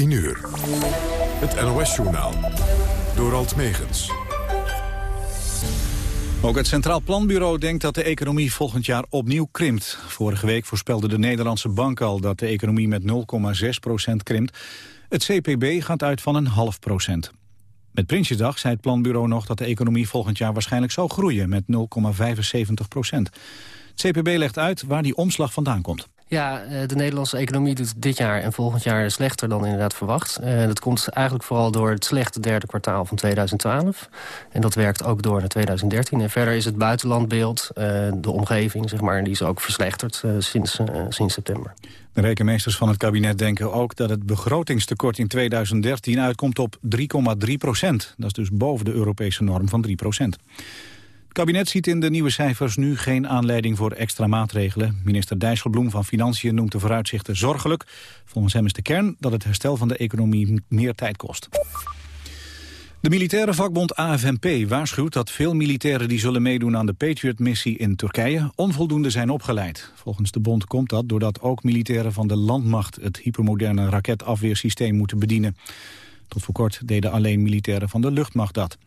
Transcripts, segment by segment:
10 uur. Het NOS-journaal. Door Alt Megens. Ook het Centraal Planbureau denkt dat de economie volgend jaar opnieuw krimpt. Vorige week voorspelde de Nederlandse bank al dat de economie met 0,6% krimpt. Het CPB gaat uit van een half procent. Met Prinsjesdag zei het Planbureau nog dat de economie volgend jaar waarschijnlijk zou groeien met 0,75 procent. Het CPB legt uit waar die omslag vandaan komt. Ja, eh, de Nederlandse economie doet dit jaar en volgend jaar slechter dan inderdaad verwacht. Eh, dat komt eigenlijk vooral door het slechte derde kwartaal van 2012. En dat werkt ook door naar 2013. En verder is het buitenlandbeeld, eh, de omgeving, zeg maar, die is ook verslechterd sinds, sinds september. De rekenmeesters van het kabinet denken ook dat het begrotingstekort in 2013 uitkomt op 3,3 procent. Dat is dus boven de Europese norm van 3 procent. Het kabinet ziet in de nieuwe cijfers nu geen aanleiding voor extra maatregelen. Minister Dijsselbloem van Financiën noemt de vooruitzichten zorgelijk. Volgens hem is de kern dat het herstel van de economie meer tijd kost. De militaire vakbond AFNP waarschuwt dat veel militairen die zullen meedoen aan de Patriot-missie in Turkije onvoldoende zijn opgeleid. Volgens de bond komt dat doordat ook militairen van de landmacht het hypermoderne raketafweersysteem moeten bedienen. Tot voor kort deden alleen militairen van de luchtmacht dat.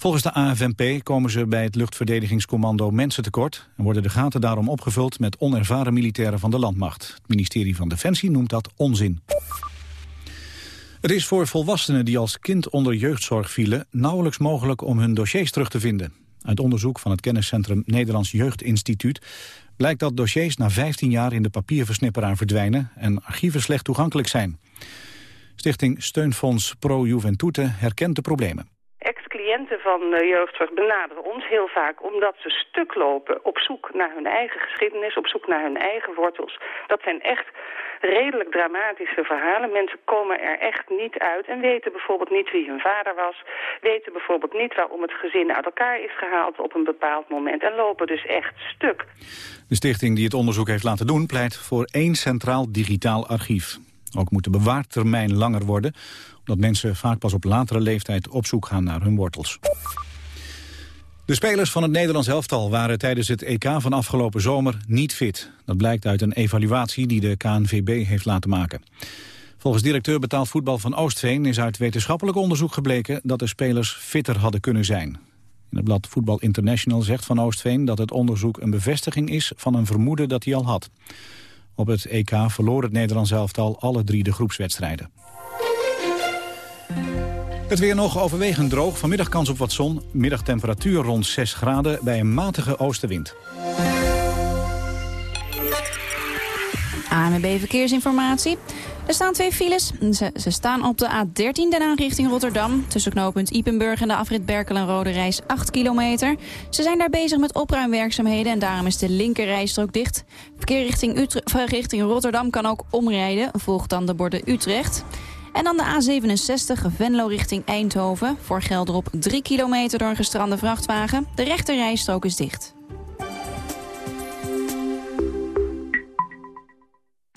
Volgens de AFNP komen ze bij het luchtverdedigingscommando mensen tekort... en worden de gaten daarom opgevuld met onervaren militairen van de landmacht. Het ministerie van Defensie noemt dat onzin. Het is voor volwassenen die als kind onder jeugdzorg vielen... nauwelijks mogelijk om hun dossiers terug te vinden. Uit onderzoek van het kenniscentrum Nederlands Jeugdinstituut... blijkt dat dossiers na 15 jaar in de papierversnipperaar verdwijnen... en archieven slecht toegankelijk zijn. Stichting Steunfonds Pro Juventute herkent de problemen cliënten van uh, jeugdzorg benaderen ons heel vaak omdat ze stuk lopen op zoek naar hun eigen geschiedenis, op zoek naar hun eigen wortels. Dat zijn echt redelijk dramatische verhalen. Mensen komen er echt niet uit en weten bijvoorbeeld niet wie hun vader was. Weten bijvoorbeeld niet waarom het gezin uit elkaar is gehaald op een bepaald moment. En lopen dus echt stuk. De stichting die het onderzoek heeft laten doen pleit voor één centraal digitaal archief. Ook moet de bewaartermijn langer worden dat mensen vaak pas op latere leeftijd op zoek gaan naar hun wortels. De spelers van het Nederlands elftal waren tijdens het EK van afgelopen zomer niet fit. Dat blijkt uit een evaluatie die de KNVB heeft laten maken. Volgens directeur betaald voetbal van Oostveen is uit wetenschappelijk onderzoek gebleken dat de spelers fitter hadden kunnen zijn. In het blad Voetbal International zegt van Oostveen dat het onderzoek een bevestiging is van een vermoeden dat hij al had. Op het EK verloor het Nederlands elftal alle drie de groepswedstrijden. Het weer nog overwegend droog. Vanmiddag kans op wat zon. Middagtemperatuur rond 6 graden bij een matige oostenwind. ANWB Verkeersinformatie. Er staan twee files. Ze, staan op de A13 Den Haag richting Rotterdam. Tussen knooppunt Ipenburg en de afrit Berkel en Rode Reis 8 kilometer. Ze zijn daar bezig met opruimwerkzaamheden en daarom is de linkerrijstrook dicht. Verkeer richting, Utrecht, richting Rotterdam kan ook omrijden. Volgt dan de borden Utrecht. En dan de A67 Venlo richting Eindhoven. Voor Gelderop 3 kilometer door een gestrande vrachtwagen. De rechterrijstrook is dicht.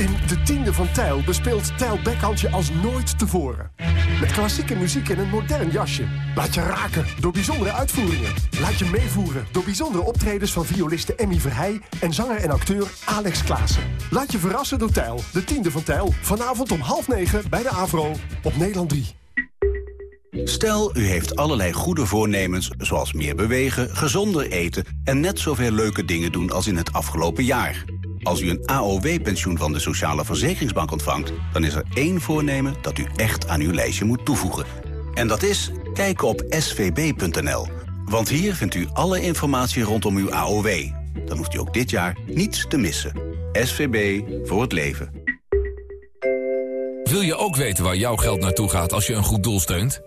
In de tiende van Tijl bespeelt Tijl Bekhandje als nooit tevoren. Met klassieke muziek en een modern jasje. Laat je raken door bijzondere uitvoeringen. Laat je meevoeren door bijzondere optredens van violiste Emmy Verheij... en zanger en acteur Alex Klaassen. Laat je verrassen door Tijl, de tiende van Tijl. Vanavond om half negen bij de Avro op Nederland 3. Stel, u heeft allerlei goede voornemens, zoals meer bewegen, gezonder eten... en net zoveel leuke dingen doen als in het afgelopen jaar... Als u een AOW-pensioen van de Sociale Verzekeringsbank ontvangt... dan is er één voornemen dat u echt aan uw lijstje moet toevoegen. En dat is kijken op svb.nl. Want hier vindt u alle informatie rondom uw AOW. Dan hoeft u ook dit jaar niets te missen. SVB voor het leven. Wil je ook weten waar jouw geld naartoe gaat als je een goed doel steunt?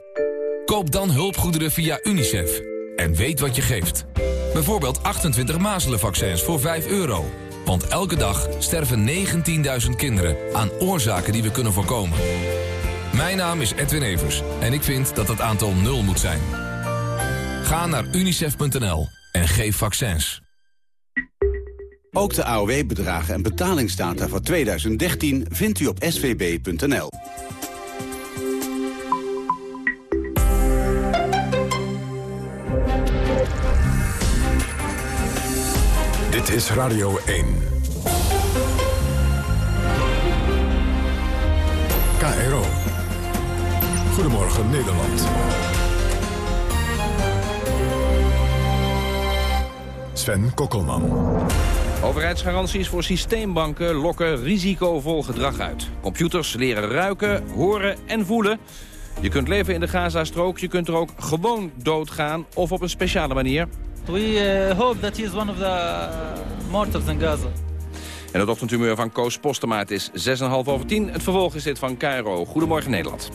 Koop dan hulpgoederen via UNICEF. En weet wat je geeft. Bijvoorbeeld 28 mazelenvaccins voor 5 euro. Want elke dag sterven 19.000 kinderen aan oorzaken die we kunnen voorkomen. Mijn naam is Edwin Evers en ik vind dat het aantal nul moet zijn. Ga naar unicef.nl en geef vaccins. Ook de AOW-bedragen en betalingsdata voor 2013 vindt u op svb.nl. Dit is Radio 1. KRO. Goedemorgen Nederland. Sven Kokkelman. Overheidsgaranties voor systeembanken lokken risicovol gedrag uit. Computers leren ruiken, horen en voelen. Je kunt leven in de Gazastrook, je kunt er ook gewoon doodgaan of op een speciale manier. We uh, hope that he is one of the martyrs in Gaza. En het ochtendhumeur van Koos Postema is 6,5 over 10. Het vervolg is dit van Cairo. Goedemorgen Nederland.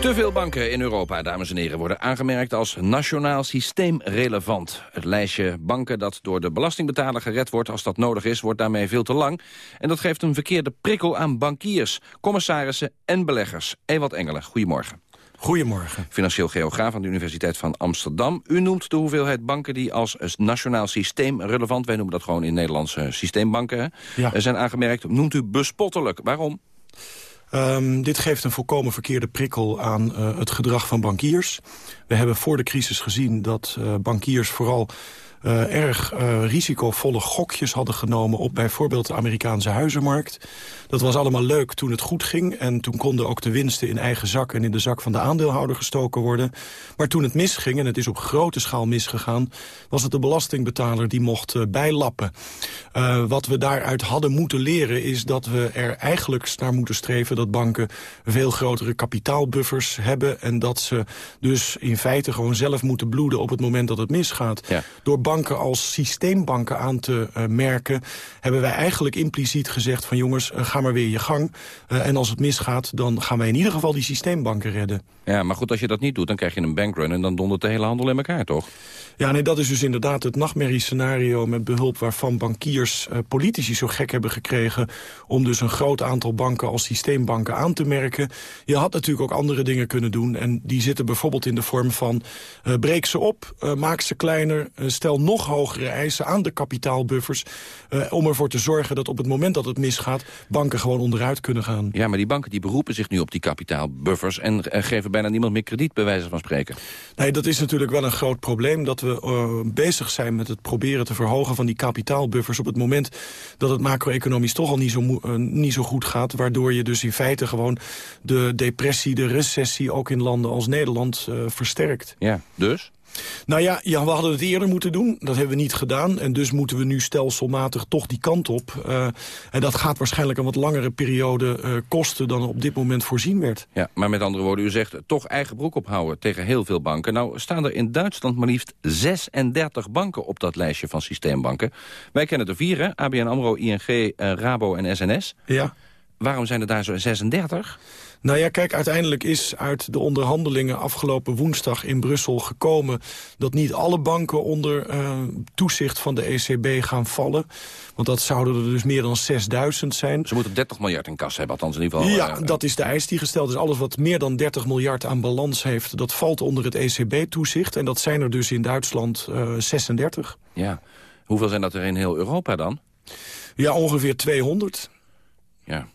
Te veel banken in Europa, dames en heren, worden aangemerkt als nationaal systeemrelevant. Het lijstje banken dat door de belastingbetaler gered wordt als dat nodig is, wordt daarmee veel te lang. En dat geeft een verkeerde prikkel aan bankiers, commissarissen en beleggers. Ewald Engelen, goedemorgen. Goedemorgen. Financieel geograaf aan de Universiteit van Amsterdam. U noemt de hoeveelheid banken die als nationaal systeem relevant... wij noemen dat gewoon in Nederlandse systeembanken... Ja. Eh, zijn aangemerkt, noemt u bespottelijk. Waarom? Um, dit geeft een volkomen verkeerde prikkel aan uh, het gedrag van bankiers. We hebben voor de crisis gezien dat uh, bankiers vooral uh, erg uh, risicovolle gokjes hadden genomen... op bijvoorbeeld de Amerikaanse huizenmarkt. Dat was allemaal leuk toen het goed ging. En toen konden ook de winsten in eigen zak en in de zak van de aandeelhouder gestoken worden. Maar toen het misging, en het is op grote schaal misgegaan... was het de belastingbetaler die mocht uh, bijlappen. wat we daaruit hadden moeten leren is dat we er eigenlijk naar moeten streven... dat banken veel grotere kapitaalbuffers hebben... en dat ze dus in feite gewoon zelf moeten bloeden op het moment dat het misgaat. Ja. Door banken als systeembanken aan te uh, merken... hebben wij eigenlijk impliciet gezegd van jongens, uh, ga maar weer je gang. Uh, en als het misgaat, dan gaan wij in ieder geval die systeembanken redden. Ja, maar goed, als je dat niet doet, dan krijg je een bankrun... en dan dondert de hele handel in elkaar, toch? Ja, nee, dat is dus inderdaad het nachtmerriescenario... met behulp waarvan bankiers politici zo gek hebben gekregen... om dus een groot aantal banken als systeembanken aan te merken. Je had natuurlijk ook andere dingen kunnen doen... en die zitten bijvoorbeeld in de vorm van... Breek ze op, maak ze kleiner, stel nog hogere eisen aan de kapitaalbuffers... om ervoor te zorgen dat op het moment dat het misgaat... banken gewoon onderuit kunnen gaan. Ja, maar die banken die beroepen zich nu op die kapitaalbuffers... en geven bijna niemand meer krediet, bij wijze van spreken. Nee, dat is natuurlijk wel een groot probleem... dat we uh, bezig zijn met het proberen te verhogen van die kapitaalbuffers... op het moment dat het macro-economisch toch al niet zo, uh, niet zo goed gaat... waardoor je dus in feite gewoon de depressie, de recessie... ook in landen als Nederland uh, versterkt. Ja, dus? Nou ja, ja, we hadden het eerder moeten doen. Dat hebben we niet gedaan. En dus moeten we nu stelselmatig toch die kant op. Uh, en dat gaat waarschijnlijk een wat langere periode uh, kosten... dan op dit moment voorzien werd. Ja, maar met andere woorden, u zegt toch eigen broek ophouden tegen heel veel banken. Nou staan er in Duitsland maar liefst 36 banken op dat lijstje van systeembanken. Wij kennen er vier, hè? ABN AMRO, ING, uh, Rabo en SNS. Ja. Waarom zijn er daar zo 36? Nou ja, kijk, uiteindelijk is uit de onderhandelingen afgelopen woensdag in Brussel gekomen... dat niet alle banken onder uh, toezicht van de ECB gaan vallen. Want dat zouden er dus meer dan 6000 zijn. Ze moeten 30 miljard in kas hebben, althans in ieder geval. Ja, uh, dat is de eis die gesteld is. Alles wat meer dan 30 miljard aan balans heeft, dat valt onder het ECB-toezicht. En dat zijn er dus in Duitsland uh, 36. Ja, hoeveel zijn dat er in heel Europa dan? Ja, ongeveer 200. Ja,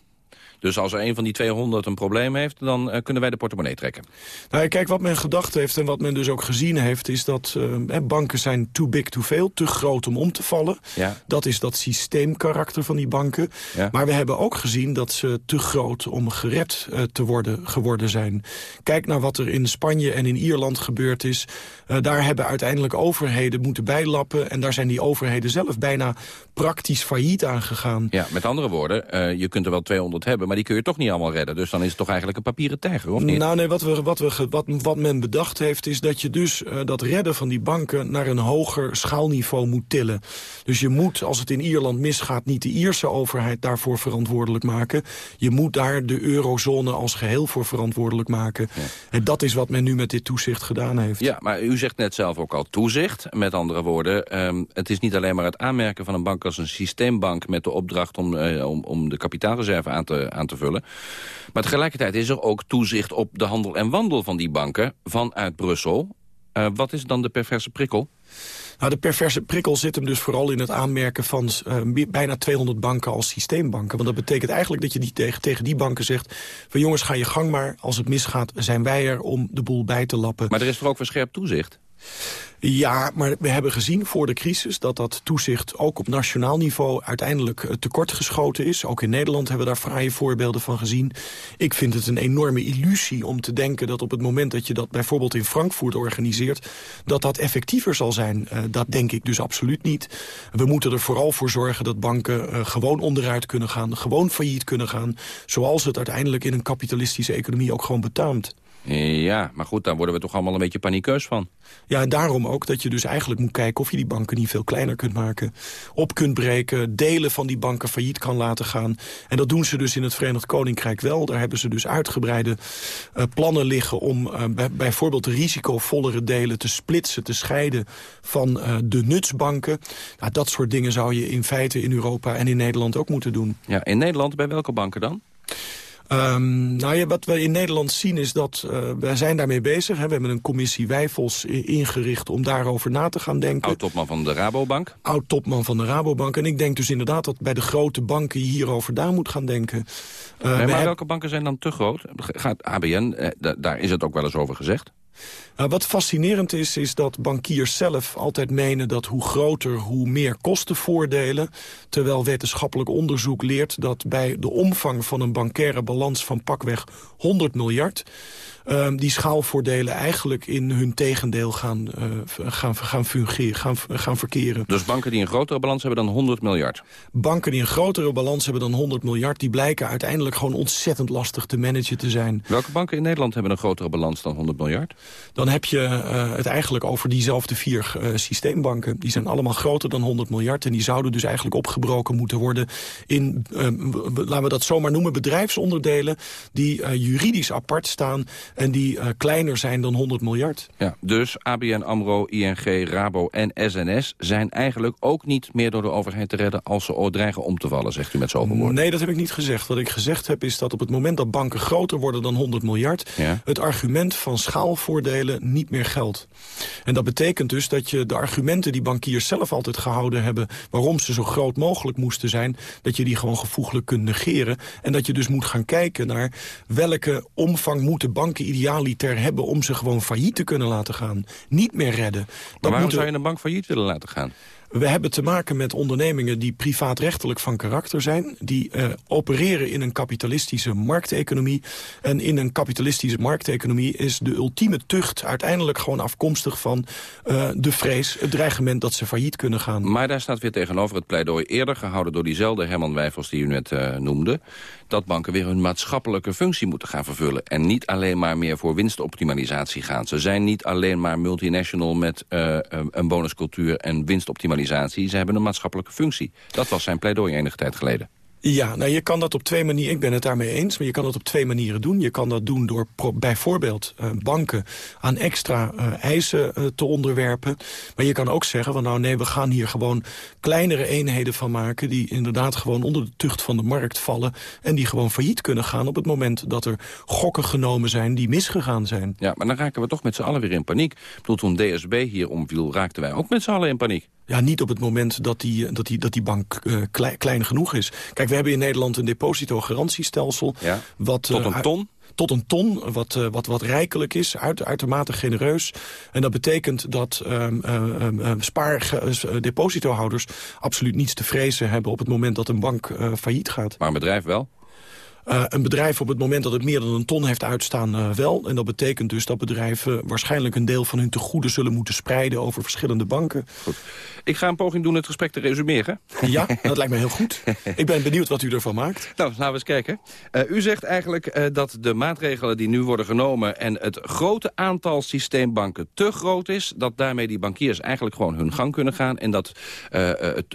Dus als er een van die 200 een probleem heeft, dan eh, kunnen wij de portemonnee trekken. Nou, kijk, wat men gedacht heeft en wat men dus ook gezien heeft... is dat uh, banken zijn too big to fail, te groot om om te vallen. Ja. Dat is dat systeemkarakter van die banken. Ja. Maar we hebben ook gezien dat ze te groot om gered uh, te worden, geworden zijn. Kijk naar wat er in Spanje en in Ierland gebeurd is. Uh, daar hebben uiteindelijk overheden moeten bijlappen... en daar zijn die overheden zelf bijna praktisch failliet aangegaan. Ja, met andere woorden, uh, je kunt er wel 200 hebben... maar die kun je toch niet allemaal redden. Dus dan is het toch eigenlijk een papieren tijger, of niet? Nou nee, wat, we, wat, we, wat, wat men bedacht heeft... is dat je dus uh, dat redden van die banken naar een hoger schaalniveau moet tillen. Dus je moet, als het in Ierland misgaat... niet de Ierse overheid daarvoor verantwoordelijk maken. Je moet daar de eurozone als geheel voor verantwoordelijk maken. Ja. En dat is wat men nu met dit toezicht gedaan heeft. Ja, maar u zegt net zelf ook al toezicht. Met andere woorden, um, het is niet alleen maar het aanmerken van een bank als een systeembank... met de opdracht om, uh, om, om de kapitaalreserve aan te, aan te vullen. Maar tegelijkertijd is er ook toezicht op de handel en wandel van die banken vanuit Brussel. Uh, wat is dan de perverse prikkel? Nou, de perverse prikkel zit hem dus vooral in het aanmerken van uh, bijna 200 banken als systeembanken. Want dat betekent eigenlijk dat je die tegen, tegen die banken zegt... van jongens, ga je gang maar. Als het misgaat, zijn wij er om de boel bij te lappen. Maar er is toch ook verscherpt toezicht? Ja, maar we hebben gezien voor de crisis dat dat toezicht ook op nationaal niveau uiteindelijk tekortgeschoten is. Ook in Nederland hebben we daar fraaie voorbeelden van gezien. Ik vind het een enorme illusie om te denken dat op het moment dat je dat bijvoorbeeld in Frankfurt organiseert, dat dat effectiever zal zijn. Uh, dat denk ik dus absoluut niet. We moeten er vooral voor zorgen dat banken uh, gewoon onderuit kunnen gaan, gewoon failliet kunnen gaan, zoals het uiteindelijk in een kapitalistische economie ook gewoon betaamt. Ja, maar goed, daar worden we toch allemaal een beetje paniekeus van. Ja, en daarom ook dat je dus eigenlijk moet kijken... of je die banken niet veel kleiner kunt maken. Op kunt breken, delen van die banken failliet kan laten gaan. En dat doen ze dus in het Verenigd Koninkrijk wel. Daar hebben ze dus uitgebreide uh, plannen liggen... om uh, bij, bijvoorbeeld risicovollere delen te splitsen, te scheiden... van uh, de nutsbanken. Nou, dat soort dingen zou je in feite in Europa en in Nederland ook moeten doen. Ja, in Nederland bij welke banken dan? Um, nou ja, wat we in Nederland zien is dat uh, wij zijn daarmee bezig. Hè. We hebben een commissie Wijfels ingericht om daarover na te gaan denken. Oud-topman van de Rabobank. Oud-topman van de Rabobank. En ik denk dus inderdaad dat bij de grote banken hierover daar moet gaan denken. Uh, nee, maar welke banken zijn dan te groot? Gaat ABN, eh, daar is het ook wel eens over gezegd. Nou, wat fascinerend is, is dat bankiers zelf altijd menen dat hoe groter, hoe meer kostenvoordelen. Terwijl wetenschappelijk onderzoek leert dat bij de omvang van een bankaire balans van pakweg 100 miljard... Um, die schaalvoordelen eigenlijk in hun tegendeel gaan, uh, gaan, gaan, fungeren, gaan, gaan verkeren. Dus banken die een grotere balans hebben dan 100 miljard? Banken die een grotere balans hebben dan 100 miljard... die blijken uiteindelijk gewoon ontzettend lastig te managen te zijn. Welke banken in Nederland hebben een grotere balans dan 100 miljard? Dan heb je uh, het eigenlijk over diezelfde vier uh, systeembanken. Die zijn allemaal groter dan 100 miljard... en die zouden dus eigenlijk opgebroken moeten worden... in, laten we dat zomaar noemen, bedrijfsonderdelen... die juridisch apart staan en die uh, kleiner zijn dan 100 miljard. Ja, dus ABN AMRO, ING, Rabo en SNS zijn eigenlijk ook niet meer door de overheid te redden... als ze ooit dreigen om te vallen, zegt u met zoveel woorden. Nee, dat heb ik niet gezegd. Wat ik gezegd heb is dat op het moment dat banken groter worden dan 100 miljard... Ja. het argument van schaalvoordelen niet meer geldt. En dat betekent dus dat je de argumenten die bankiers zelf altijd gehouden hebben... waarom ze zo groot mogelijk moesten zijn... dat je die gewoon gevoeglijk kunt negeren. En dat je dus moet gaan kijken naar welke omvang moeten banken idealiter hebben om ze gewoon failliet te kunnen laten gaan. Niet meer redden. Maar waarom moeten... zou je een bank failliet willen laten gaan? We hebben te maken met ondernemingen die privaatrechtelijk van karakter zijn. Die uh, opereren in een kapitalistische markteconomie. En in een kapitalistische markteconomie is de ultieme tucht uiteindelijk gewoon afkomstig van uh, de vrees, het dreigement dat ze failliet kunnen gaan. Maar daar staat weer tegenover het pleidooi eerder gehouden door diezelfde Herman Wijfels die u net uh, noemde. Dat banken weer hun maatschappelijke functie moeten gaan vervullen. En niet alleen maar meer voor winstoptimalisatie gaan. Ze zijn niet alleen maar multinational met een bonuscultuur en winstoptimalisatie ze hebben een maatschappelijke functie. Dat was zijn pleidooi enige tijd geleden. Ja, nou je kan dat op twee manieren, ik ben het daarmee eens... maar je kan dat op twee manieren doen. Je kan dat doen door bijvoorbeeld uh, banken aan extra uh, eisen uh, te onderwerpen. Maar je kan ook zeggen, van nou nee, we gaan hier gewoon kleinere eenheden van maken... die inderdaad gewoon onder de tucht van de markt vallen... en die gewoon failliet kunnen gaan op het moment dat er gokken genomen zijn... die misgegaan zijn. Ja, maar dan raken we toch met z'n allen weer in paniek. Ik bedoel, toen DSB hier omviel, raakten wij ook met z'n allen in paniek. Ja, niet op het moment dat die, dat die, dat die bank uh, klein, klein, genoeg is. Kijk, we hebben in Nederland een depositogarantiestelsel. Ja, wat, tot een ton? tot een ton, wat, uh, wat, wat rijkelijk is, uit, uitermate genereus. En dat betekent dat um, uh, spaardepositohouders absoluut niets te vrezen hebben... op het moment dat een bank failliet gaat. Maar een bedrijf wel? Uh, een bedrijf op het moment dat het meer dan een ton heeft uitstaan uh, wel. En dat betekent dus dat bedrijven waarschijnlijk een deel van hun tegoeden zullen moeten spreiden over verschillende banken. Goed. Ik ga een poging doen het gesprek te resumeren. Ja, dat lijkt me heel goed. Ik ben benieuwd wat u ervan maakt. Nou, laten we eens kijken. Uh, u zegt eigenlijk dat de maatregelen die nu worden genomen... en het grote aantal systeembanken te groot is... dat daarmee die bankiers eigenlijk gewoon hun gang kunnen gaan... en dat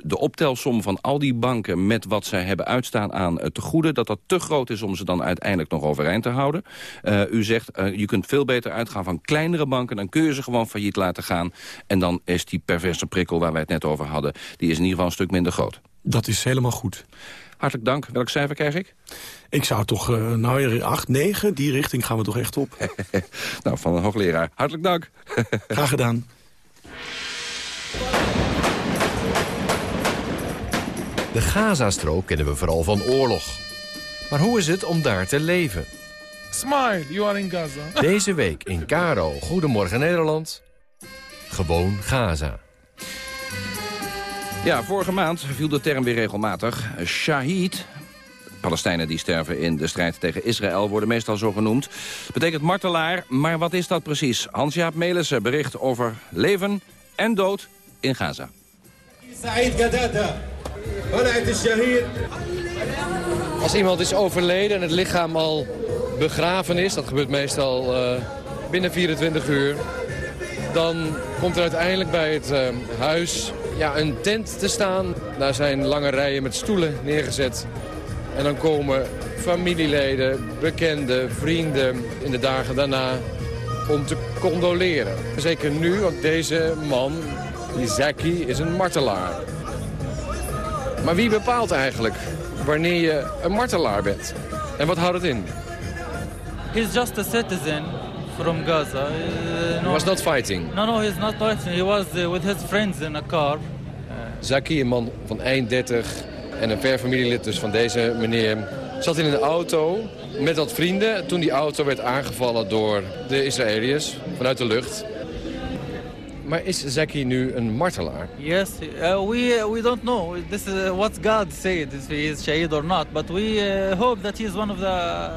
de optelsom van al die banken met wat zij hebben uitstaan aan tegoeden... dat dat te groot is om ze dan uiteindelijk nog overeind te houden. Uh, u zegt, uh, je kunt veel beter uitgaan van kleinere banken. Dan kun je ze gewoon failliet laten gaan. En dan is die perverse prikkel waar wij het net over hadden... die is in ieder geval een stuk minder groot. Dat is helemaal goed. Hartelijk dank. Welk cijfer krijg ik? Ik zou toch, uh, nou 8, 9, die richting gaan we toch echt op. nou, van een hoogleraar. Hartelijk dank. Graag gedaan. De Gazastrook kennen we vooral van oorlog. Maar hoe is het om daar te leven? Smile, you are in Gaza. Deze week in Karo, Goedemorgen Nederland. Gewoon Gaza. Ja, vorige maand viel de term weer regelmatig. Shahid, Palestijnen die sterven in de strijd tegen Israël worden meestal zo genoemd. Betekent martelaar, maar wat is dat precies? Hans-Jaap Melissen bericht over leven en dood in Gaza. Als iemand is overleden en het lichaam al begraven is... dat gebeurt meestal uh, binnen 24 uur... dan komt er uiteindelijk bij het uh, huis ja, een tent te staan. Daar zijn lange rijen met stoelen neergezet. En dan komen familieleden, bekenden, vrienden in de dagen daarna om te condoleren. Zeker nu, want deze man, Zaki, is een martelaar. Maar wie bepaalt eigenlijk wanneer je een martelaar bent. En wat houdt het in? He's just a citizen from Gaza. Uh, no, was not fighting? No, no, he's not fighting. He was uh, with his friends in a car. Zaki, een man van 31 en een ver familielid dus van deze meneer... zat in een auto met wat vrienden toen die auto werd aangevallen door de Israëliërs vanuit de lucht. Maar is Zaki nu een martelaar? Yes, uh, we, uh, we don't know. This is uh, what God said, if he is shahid or not. But we hope that he is one of the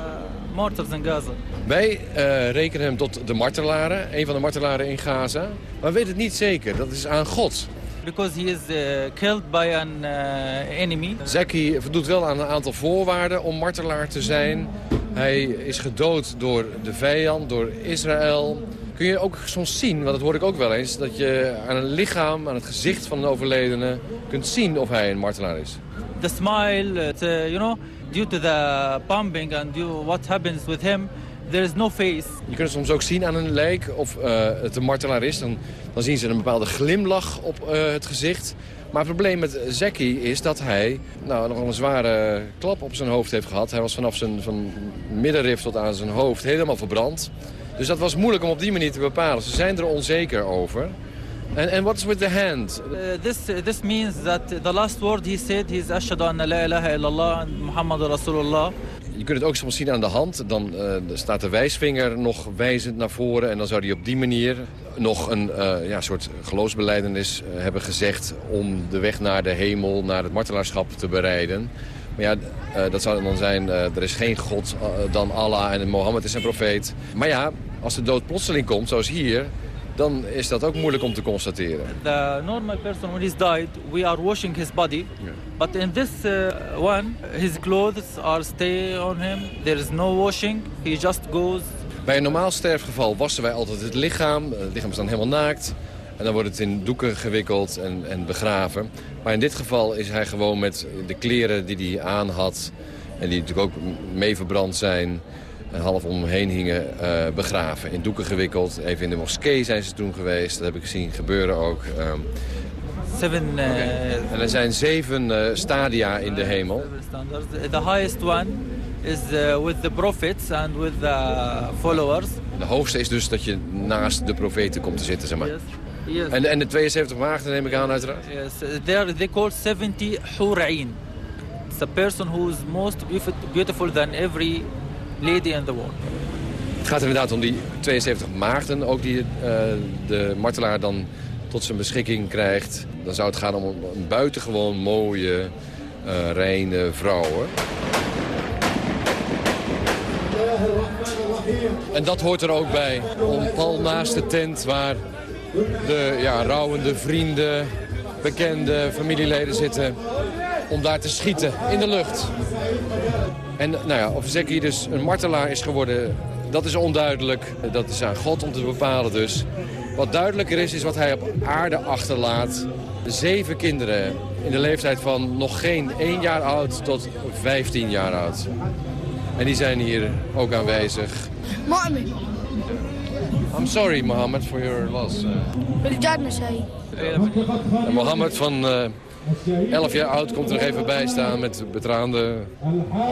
martyrs in Gaza. Wij uh, rekenen hem tot de martelaren, een van de martelaren in Gaza. Maar we weten het niet zeker, dat is aan God. Because he is uh, killed by an uh, enemy. Zaki voldoet wel aan een aantal voorwaarden om martelaar te zijn. Hij is gedood door de vijand, door Israël kun je ook soms zien, want dat hoor ik ook wel eens... dat je aan een lichaam, aan het gezicht van een overledene... kunt zien of hij een martelaar is. The smile, uh, you know, due to the bombing and due what happens with him... There is no face. Je kunt het soms ook zien aan een lijk of uh, het een martelaar is. Dan, dan zien ze een bepaalde glimlach op uh, het gezicht. Maar het probleem met Zeki is dat hij nou, nog een zware klap op zijn hoofd heeft gehad. Hij was vanaf zijn van middenrif tot aan zijn hoofd helemaal verbrand. Dus dat was moeilijk om op die manier te bepalen. Ze zijn er onzeker over. En what is with the hand? Uh, this, uh, this means that the last word he said is ashhadu an la ilaha illallah and Muhammad rasulullah. Je kunt het ook soms zien aan de hand. Dan uh, staat de wijsvinger nog wijzend naar voren. En dan zou hij op die manier nog een uh, ja, soort geloofsbeleidenis hebben gezegd... om de weg naar de hemel, naar het martelaarschap te bereiden. Maar ja, dat zou dan zijn, er is geen God dan Allah en Mohammed is een profeet. Maar ja, als de dood plotseling komt, zoals hier, dan is dat ook moeilijk om te constateren. The normal person when he's died, we are washing his body. Yeah. But in this uh, one, his clothes are stay on him. There is no washing. He just goes. Bij een normaal sterfgeval wassen wij altijd het lichaam. Het lichaam is dan helemaal naakt. En dan wordt het in doeken gewikkeld en, en begraven. Maar in dit geval is hij gewoon met de kleren die hij aan had... en die natuurlijk ook mee verbrand zijn half om hem heen hingen, uh, begraven. In doeken gewikkeld. Even in de moskee zijn ze toen geweest. Dat heb ik gezien gebeuren ook. Um, Seven, uh, okay. En er zijn zeven uh, stadia in de hemel. The highest one is with the prophets and with the followers. De hoogste is dus dat je naast de profeten komt te zitten, zeg maar. Yes. Yes. En, en de 72 maagden neem ik aan uiteraard? Yes, there they call 70 hura'in. It's a person who is most beautif- beautiful than every lady in the world. Het gaat inderdaad om die 72 maagden, ook die eh, de martelaar dan tot zijn beschikking krijgt. Dan zou het gaan om een buitengewoon mooie, eh reine vrouw. En dat hoort er ook bij. Om pal naast de tent waar de ja, rouwende vrienden, bekende familieleden zitten. Om daar te schieten in de lucht. En nou ja, of Zeki dus een martelaar is geworden, dat is onduidelijk. Dat is aan God om te bepalen dus. Wat duidelijker is, is wat hij op aarde achterlaat. Zeven kinderen in de leeftijd van nog geen één jaar oud tot 15 jaar oud. En die zijn hier ook aanwezig. Mohammed. I'm sorry, Mohammed, for your loss. Eh. Wil ik daar naar zeggen? Mohammed van... Eh, 11 jaar oud komt er nog even bij staan met betraande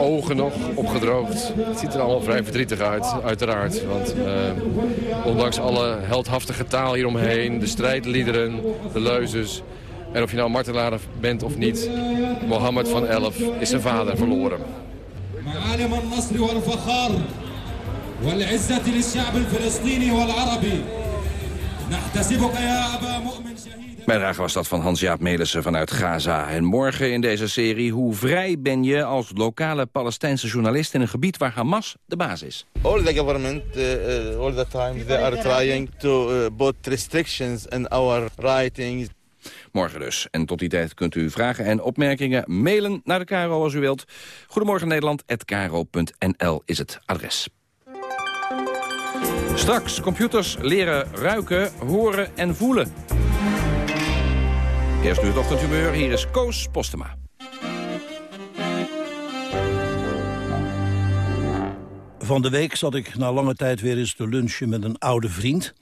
ogen nog opgedroogd. Het ziet er allemaal vrij verdrietig uit, uiteraard. Want eh, ondanks alle heldhaftige taal hieromheen, de strijdliederen, de leuzes... en of je nou martelaar bent of niet, Mohammed van 11 is zijn vader verloren. معالم النصر والفخار والعزة للشعب الفلسطيني والعربي نحتسبك يا أبا مؤمن شهيد Bijdrage was dat van Hans-Jaap Melissen vanuit Gaza. En morgen in deze serie, hoe vrij ben je als lokale Palestijnse journalist... in een gebied waar Hamas de baas is? all the government uh, uh, all the time they are trying to uh, put restrictions in our writings Morgen dus. En tot die tijd kunt u vragen en opmerkingen mailen naar de Caro als u wilt. Goedemorgen Nederland, is het adres. Straks computers leren ruiken, horen en voelen. Eerst nu het hier is Koos Postema. Van de week zat ik na lange tijd weer eens te lunchen met een oude vriend...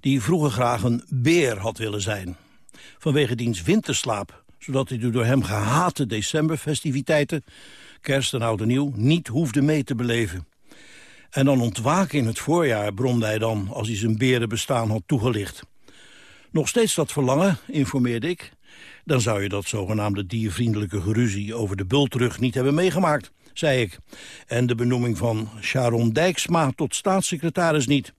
die vroeger graag een beer had willen zijn. Vanwege diens winterslaap, zodat hij de door hem gehate decemberfestiviteiten... kerst en oud en nieuw niet hoefde mee te beleven. En dan ontwaken in het voorjaar, bromde hij dan... als hij zijn berenbestaan had toegelicht. Nog steeds dat verlangen, informeerde ik. Dan zou je dat zogenaamde diervriendelijke geruzie over de bultrug niet hebben meegemaakt, zei ik. En de benoeming van Sharon Dijksma tot staatssecretaris niet.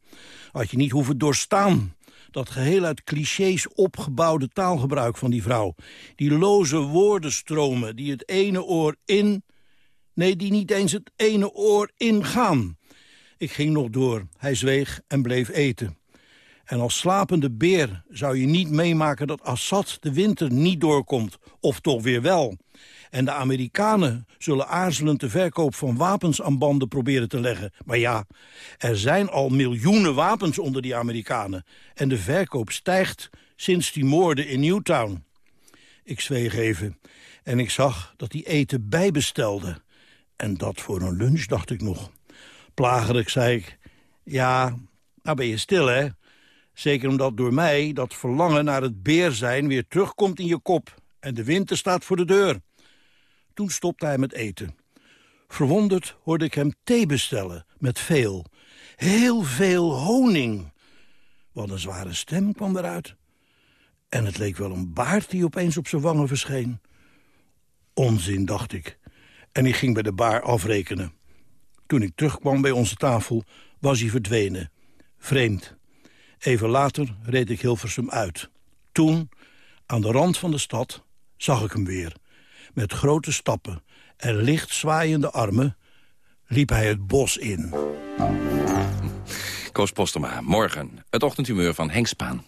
Had je niet hoeven doorstaan. Dat geheel uit clichés opgebouwde taalgebruik van die vrouw. Die loze woordenstromen die het ene oor in... Nee, die niet eens het ene oor ingaan. Ik ging nog door. Hij zweeg en bleef eten. En als slapende beer zou je niet meemaken dat Assad de winter niet doorkomt. Of toch weer wel. En de Amerikanen zullen aarzelend de verkoop van wapens aan banden proberen te leggen. Maar ja, er zijn al miljoenen wapens onder die Amerikanen. En de verkoop stijgt sinds die moorden in Newtown. Ik zweeg even en ik zag dat hij eten bijbestelde. En dat voor een lunch, dacht ik nog. Plagerig zei ik, ja, nou ben je stil, hè? Zeker omdat door mij dat verlangen naar het beer zijn weer terugkomt in je kop. En de winter staat voor de deur. Toen stopte hij met eten. Verwonderd hoorde ik hem thee bestellen, met veel, heel veel honing. Wat een zware stem kwam eruit. En het leek wel een baard die opeens op zijn wangen verscheen. Onzin, dacht ik. En ik ging bij de baar afrekenen. Toen ik terugkwam bij onze tafel, was hij verdwenen. Vreemd. Even later reed ik Hilversum uit. Toen, aan de rand van de stad, zag ik hem weer. Met grote stappen en licht zwaaiende armen liep hij het bos in. Koos Postema, morgen het ochtendhumeur van Henk Spaan.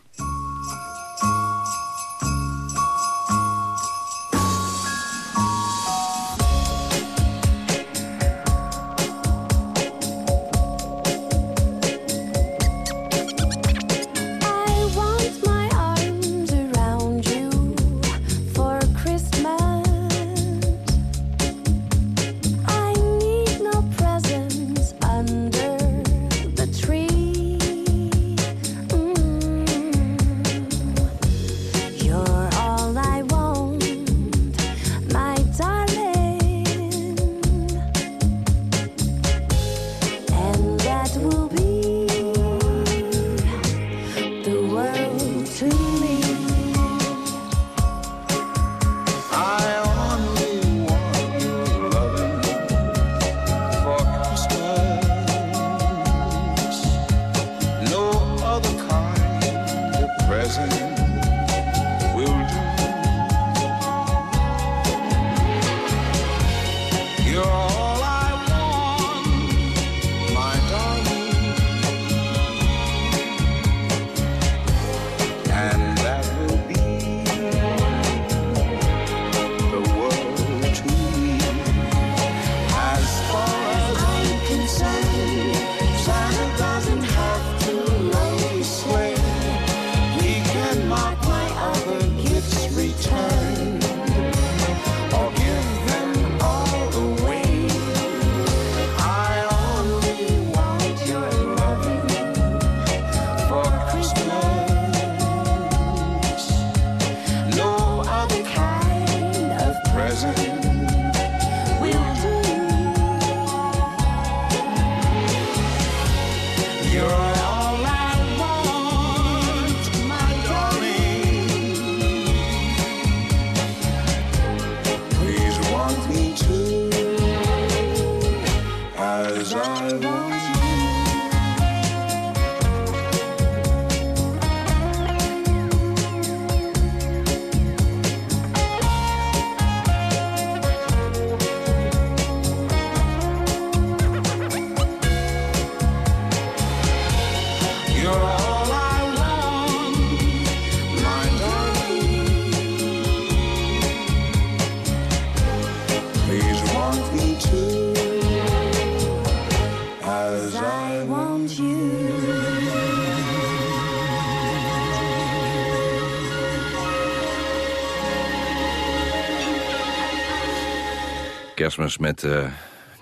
Met eh,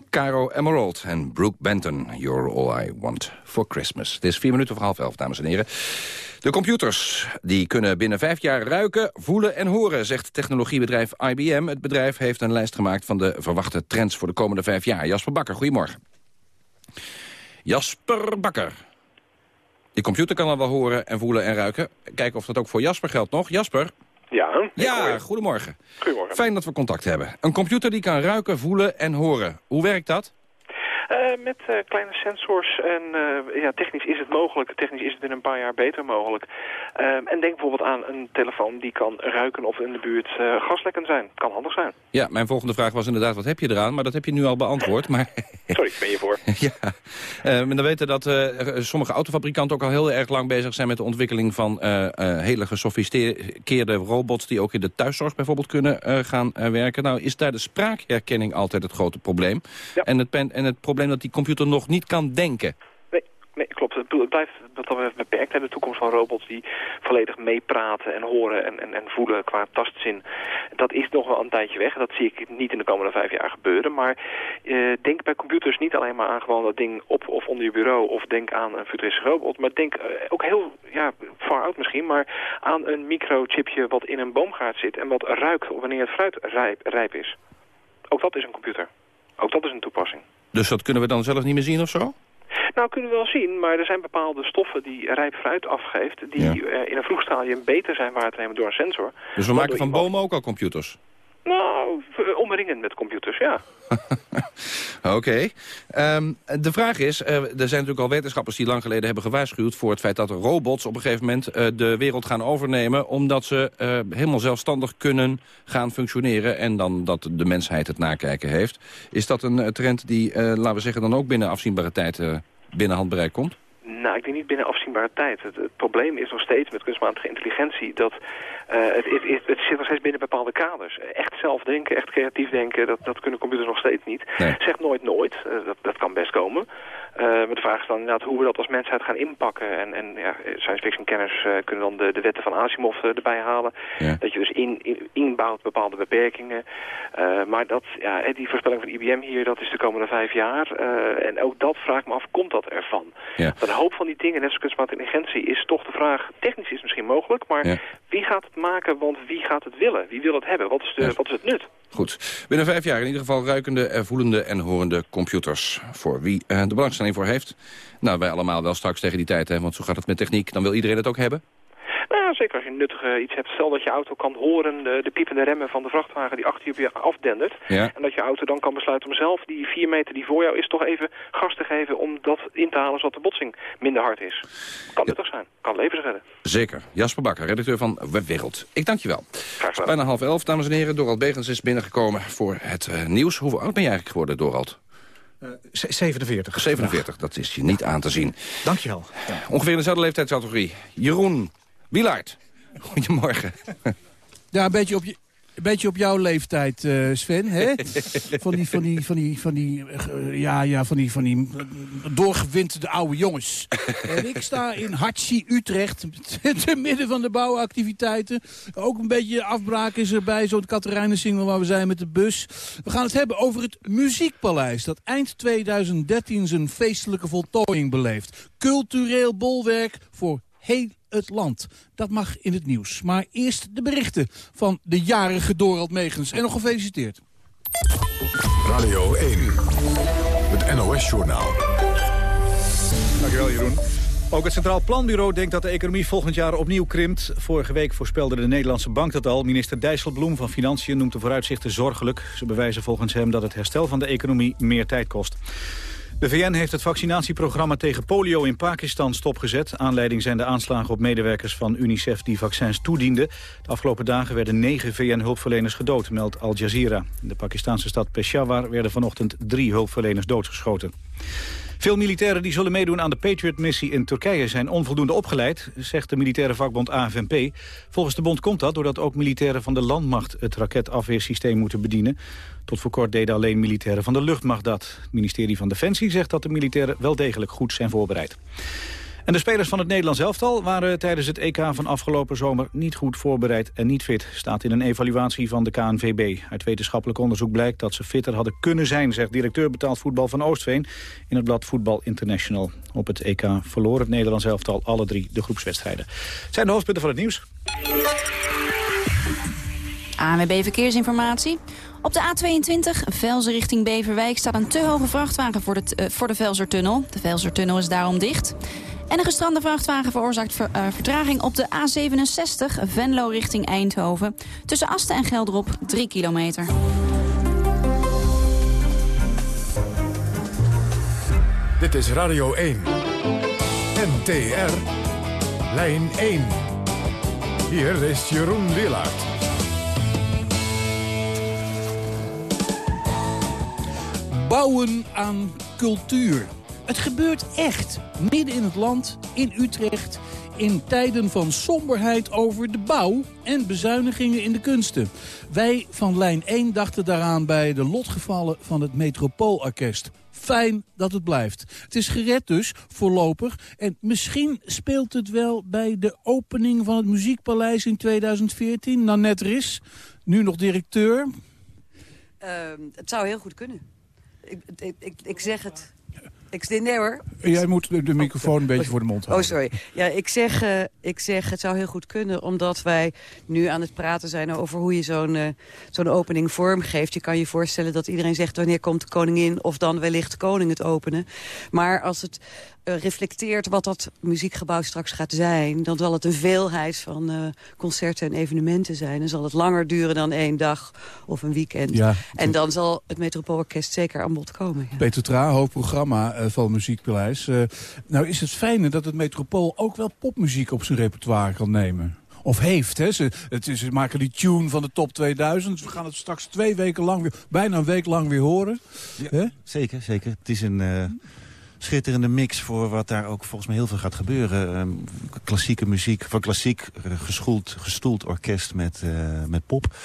Caro Emerald en Brooke Benton. You're all I want for Christmas. Het is vier minuten voor half elf, dames en heren. De computers die kunnen binnen vijf jaar ruiken, voelen en horen, zegt technologiebedrijf IBM. Het bedrijf heeft een lijst gemaakt van de verwachte trends voor de komende vijf jaar. Jasper Bakker, goedemorgen. Jasper Bakker. Die computer kan al wel horen en voelen en ruiken. Kijken of dat ook voor Jasper geldt nog. Jasper? Ja. Ja, goedemorgen. Goedemorgen. Fijn dat we contact hebben. Een computer die kan ruiken, voelen en horen. Hoe werkt dat? Eh, met eh, kleine sensors en eh, ja, technisch is het mogelijk. Technisch is het in een paar jaar beter mogelijk. Ehm, en denk bijvoorbeeld aan een telefoon die kan ruiken of in de buurt gaslekken zijn. Kan handig zijn. Ja, mijn volgende vraag was inderdaad, wat heb je eraan? Maar dat heb je nu al beantwoord. Maar Sorry, ik ben je voor. ja, uh, men weten dat uh, sommige autofabrikanten ook al heel erg lang bezig zijn met de ontwikkeling van uh, hele gesofisticeerde robots die ook in de thuiszorg bijvoorbeeld kunnen gaan werken. Nou, is daar de spraakherkenning altijd het grote probleem? Ja. En, het en het probleem dat die computer nog niet kan denken. Nee, nee klopt. Het blijft wat dan beperkt. Hè, de toekomst van robots die volledig meepraten en horen en, en, en voelen qua tastzin. Dat is nog wel een tijdje weg. Dat zie ik niet in de komende vijf jaar gebeuren. Maar uh, denk bij computers niet alleen maar aan gewoon dat ding op of onder je bureau. Of denk aan een futuristische robot. Maar denk uh, ook heel ja, far out misschien. Maar aan een microchipje wat in een boomgaard zit. En wat ruikt wanneer het fruit rijp, rijp is. Ook dat is een computer. Ook dat is een toepassing. Dus dat kunnen we dan zelf niet meer zien of zo? Nou, kunnen we wel zien, maar er zijn bepaalde stoffen die rijp fruit afgeeft... die ja. uh, in een vroeg stadium beter zijn waar te nemen door een sensor. Dus we maken van bomen ook al computers? Nou, omringend met computers, ja. Oké. Okay. Um, de vraag is, uh, er zijn natuurlijk al wetenschappers die lang geleden hebben gewaarschuwd... voor het feit dat robots op een gegeven moment uh, de wereld gaan overnemen... omdat ze uh, helemaal zelfstandig kunnen gaan functioneren... en dan dat de mensheid het nakijken heeft. Is dat een trend die, laten we zeggen, dan ook binnen afzienbare tijd binnen handbereik komt? Nou, ik denk niet binnen afzienbare tijd. Het, het, probleem is nog steeds met kunstmatige intelligentie... dat het, het, het, het, zit nog steeds binnen bepaalde kaders. Echt zelf denken, echt creatief denken, dat, dat kunnen computers nog steeds niet. Nee. Zeg nooit nooit, uh, dat, dat kan best komen. Uh, maar de vraag is dan inderdaad hoe we dat als mensheid gaan inpakken. En, en ja, science fiction kenners kunnen dan de, de wetten van Asimov erbij halen. Ja. Dat je dus in, in, inbouwt bepaalde beperkingen. maar dat, ja, die voorspelling van IBM hier, dat is de komende vijf jaar. en ook dat vraag ik me af, komt dat ervan? Ja. Een hoop van die dingen, net als kunstmatige intelligentie, is toch de vraag... technisch is het misschien mogelijk, maar. Wie gaat het maken? Want wie gaat het willen? Wie wil het hebben? Wat is, de, Ja. wat is het nut? Goed. Binnen vijf jaar in ieder geval ruikende, voelende en horende computers. Voor wie eh, de belangstelling voor heeft. Nou, wij allemaal wel straks tegen die tijd, hè, want zo gaat het met techniek. Dan wil iedereen het ook hebben. Nou ja, zeker als je nuttig iets hebt. Stel dat je auto kan horen de, de piepende remmen van de vrachtwagen die achter je op je afdendert. Ja. En dat je auto dan kan besluiten om zelf die vier meter die voor jou is toch even gas te geven om dat in te halen zodat de botsing minder hard is. Kan nuttig zijn. Kan levens redden. Zeker. Jasper Bakker, redacteur van Webwereld. Ik dank je wel. Graag gedaan. Bijna half elf, dames en heren. Dorald Begens is binnengekomen voor het uh, nieuws. Hoeveel oud ben je eigenlijk geworden, Dorald? Uh, 47. 47, dat is je niet aan te zien. Dankjewel. Ja. Ongeveer in dezelfde leeftijdscategorie. Jeroen Wielaert. Goedemorgen. Ja, een beetje op, je, een beetje op jouw leeftijd, uh, Sven. Hè? Van die, van die, van die, van die, uh, ja, ja, van die, van die doorgewinterde oude jongens. en ik sta in Hartje, Utrecht, te midden van de bouwactiviteiten. Ook een beetje afbraak is er bij zo'n Katerijnensingel waar we zijn met de bus. We gaan het hebben over het Muziekpaleis, dat eind 2013 zijn feestelijke voltooiing beleeft. Cultureel bolwerk voor heel het land. Dat mag in het nieuws. Maar eerst de berichten van de jarige Dorald Megens. En nog gefeliciteerd. Radio 1, het NOS-journaal. Dankjewel, Jeroen. Ook het Centraal Planbureau denkt dat de economie volgend jaar opnieuw krimpt. Vorige week voorspelde de Nederlandse Bank dat al. Minister Dijsselbloem van Financiën noemt de vooruitzichten zorgelijk. Ze bewijzen volgens hem dat het herstel van de economie meer tijd kost. De VN heeft het vaccinatieprogramma tegen polio in Pakistan stopgezet. Aanleiding zijn de aanslagen op medewerkers van UNICEF die vaccins toedienden. De afgelopen dagen werden negen VN-hulpverleners gedood, meldt Al Jazeera. In de Pakistanse stad Peshawar werden vanochtend drie hulpverleners doodgeschoten. Veel militairen die zullen meedoen aan de Patriot-missie in Turkije zijn onvoldoende opgeleid, zegt de militaire vakbond AFNP. Volgens de bond komt dat doordat ook militairen van de landmacht het raketafweersysteem moeten bedienen. Tot voor kort deden alleen militairen van de luchtmacht dat. Het ministerie van Defensie zegt dat de militairen wel degelijk goed zijn voorbereid. En de spelers van het Nederlands elftal waren tijdens het EK van afgelopen zomer niet goed voorbereid en niet fit. Staat in een evaluatie van de KNVB. Uit wetenschappelijk onderzoek blijkt dat ze fitter hadden kunnen zijn, zegt directeur betaald voetbal van Oostveen in het blad Voetbal International. Op het EK verloor het Nederlands elftal alle drie de groepswedstrijden. Het zijn de hoofdpunten van het nieuws. ANWB Verkeersinformatie. Op de A22, Velzen richting Beverwijk, staat een te hoge vrachtwagen voor de, eh, voor de Velsertunnel. De is daarom dicht. En een gestrande vrachtwagen veroorzaakt ver- eh, vertraging op de A67, Venlo richting Eindhoven. Tussen Asten en Gelderop, 3 kilometer. Dit is Radio 1. NTR. Lijn 1. Hier is Jeroen Willaert. Bouwen aan cultuur. Het gebeurt echt. Midden in het land, in Utrecht, in tijden van somberheid over de bouw en bezuinigingen in de kunsten. Wij van lijn 1 dachten daaraan bij de lotgevallen van het Metropoolorkest. Fijn dat het blijft. Het is gered dus, voorlopig. En misschien speelt het wel bij de opening van het Muziekpaleis in 2014. Nanette Ris, nu nog directeur. Ehm, het zou heel goed kunnen. Ik, ik, ik, ik zeg het. Ik, nee hoor. Jij moet de, de microfoon een beetje voor de mond Oh, houden. sorry. Ja, ik zeg, eh, ik zeg het zou heel goed kunnen, omdat wij nu aan het praten zijn over hoe je zo'n eh, zo'n opening vormgeeft. Je kan je voorstellen dat iedereen zegt wanneer komt de koningin of dan wellicht de koning het openen. Maar als het eh, reflecteert wat dat muziekgebouw straks gaat zijn, dan zal het een veelheid van eh, concerten en evenementen zijn. Dan zal het langer duren dan één dag of een weekend. Ja. En dan zal het Metropoolorkest zeker aan bod komen. ja. Peter Tra, hoofdprogramma eh, van Muziekpaleis. Eh, nou is het fijne dat het Metropool ook wel popmuziek op zijn repertoire kan nemen. Of heeft, hè. Ze, het is, ze maken die tune van de top 2000. We gaan het straks twee weken lang weer, bijna een week lang weer horen. Hè? Zeker, zeker. Het is een eh, schitterende mix voor wat daar ook volgens mij heel veel gaat gebeuren. Ehm, klassieke muziek, van klassiek eh, geschoold, gestoeld orkest met, eh, met pop.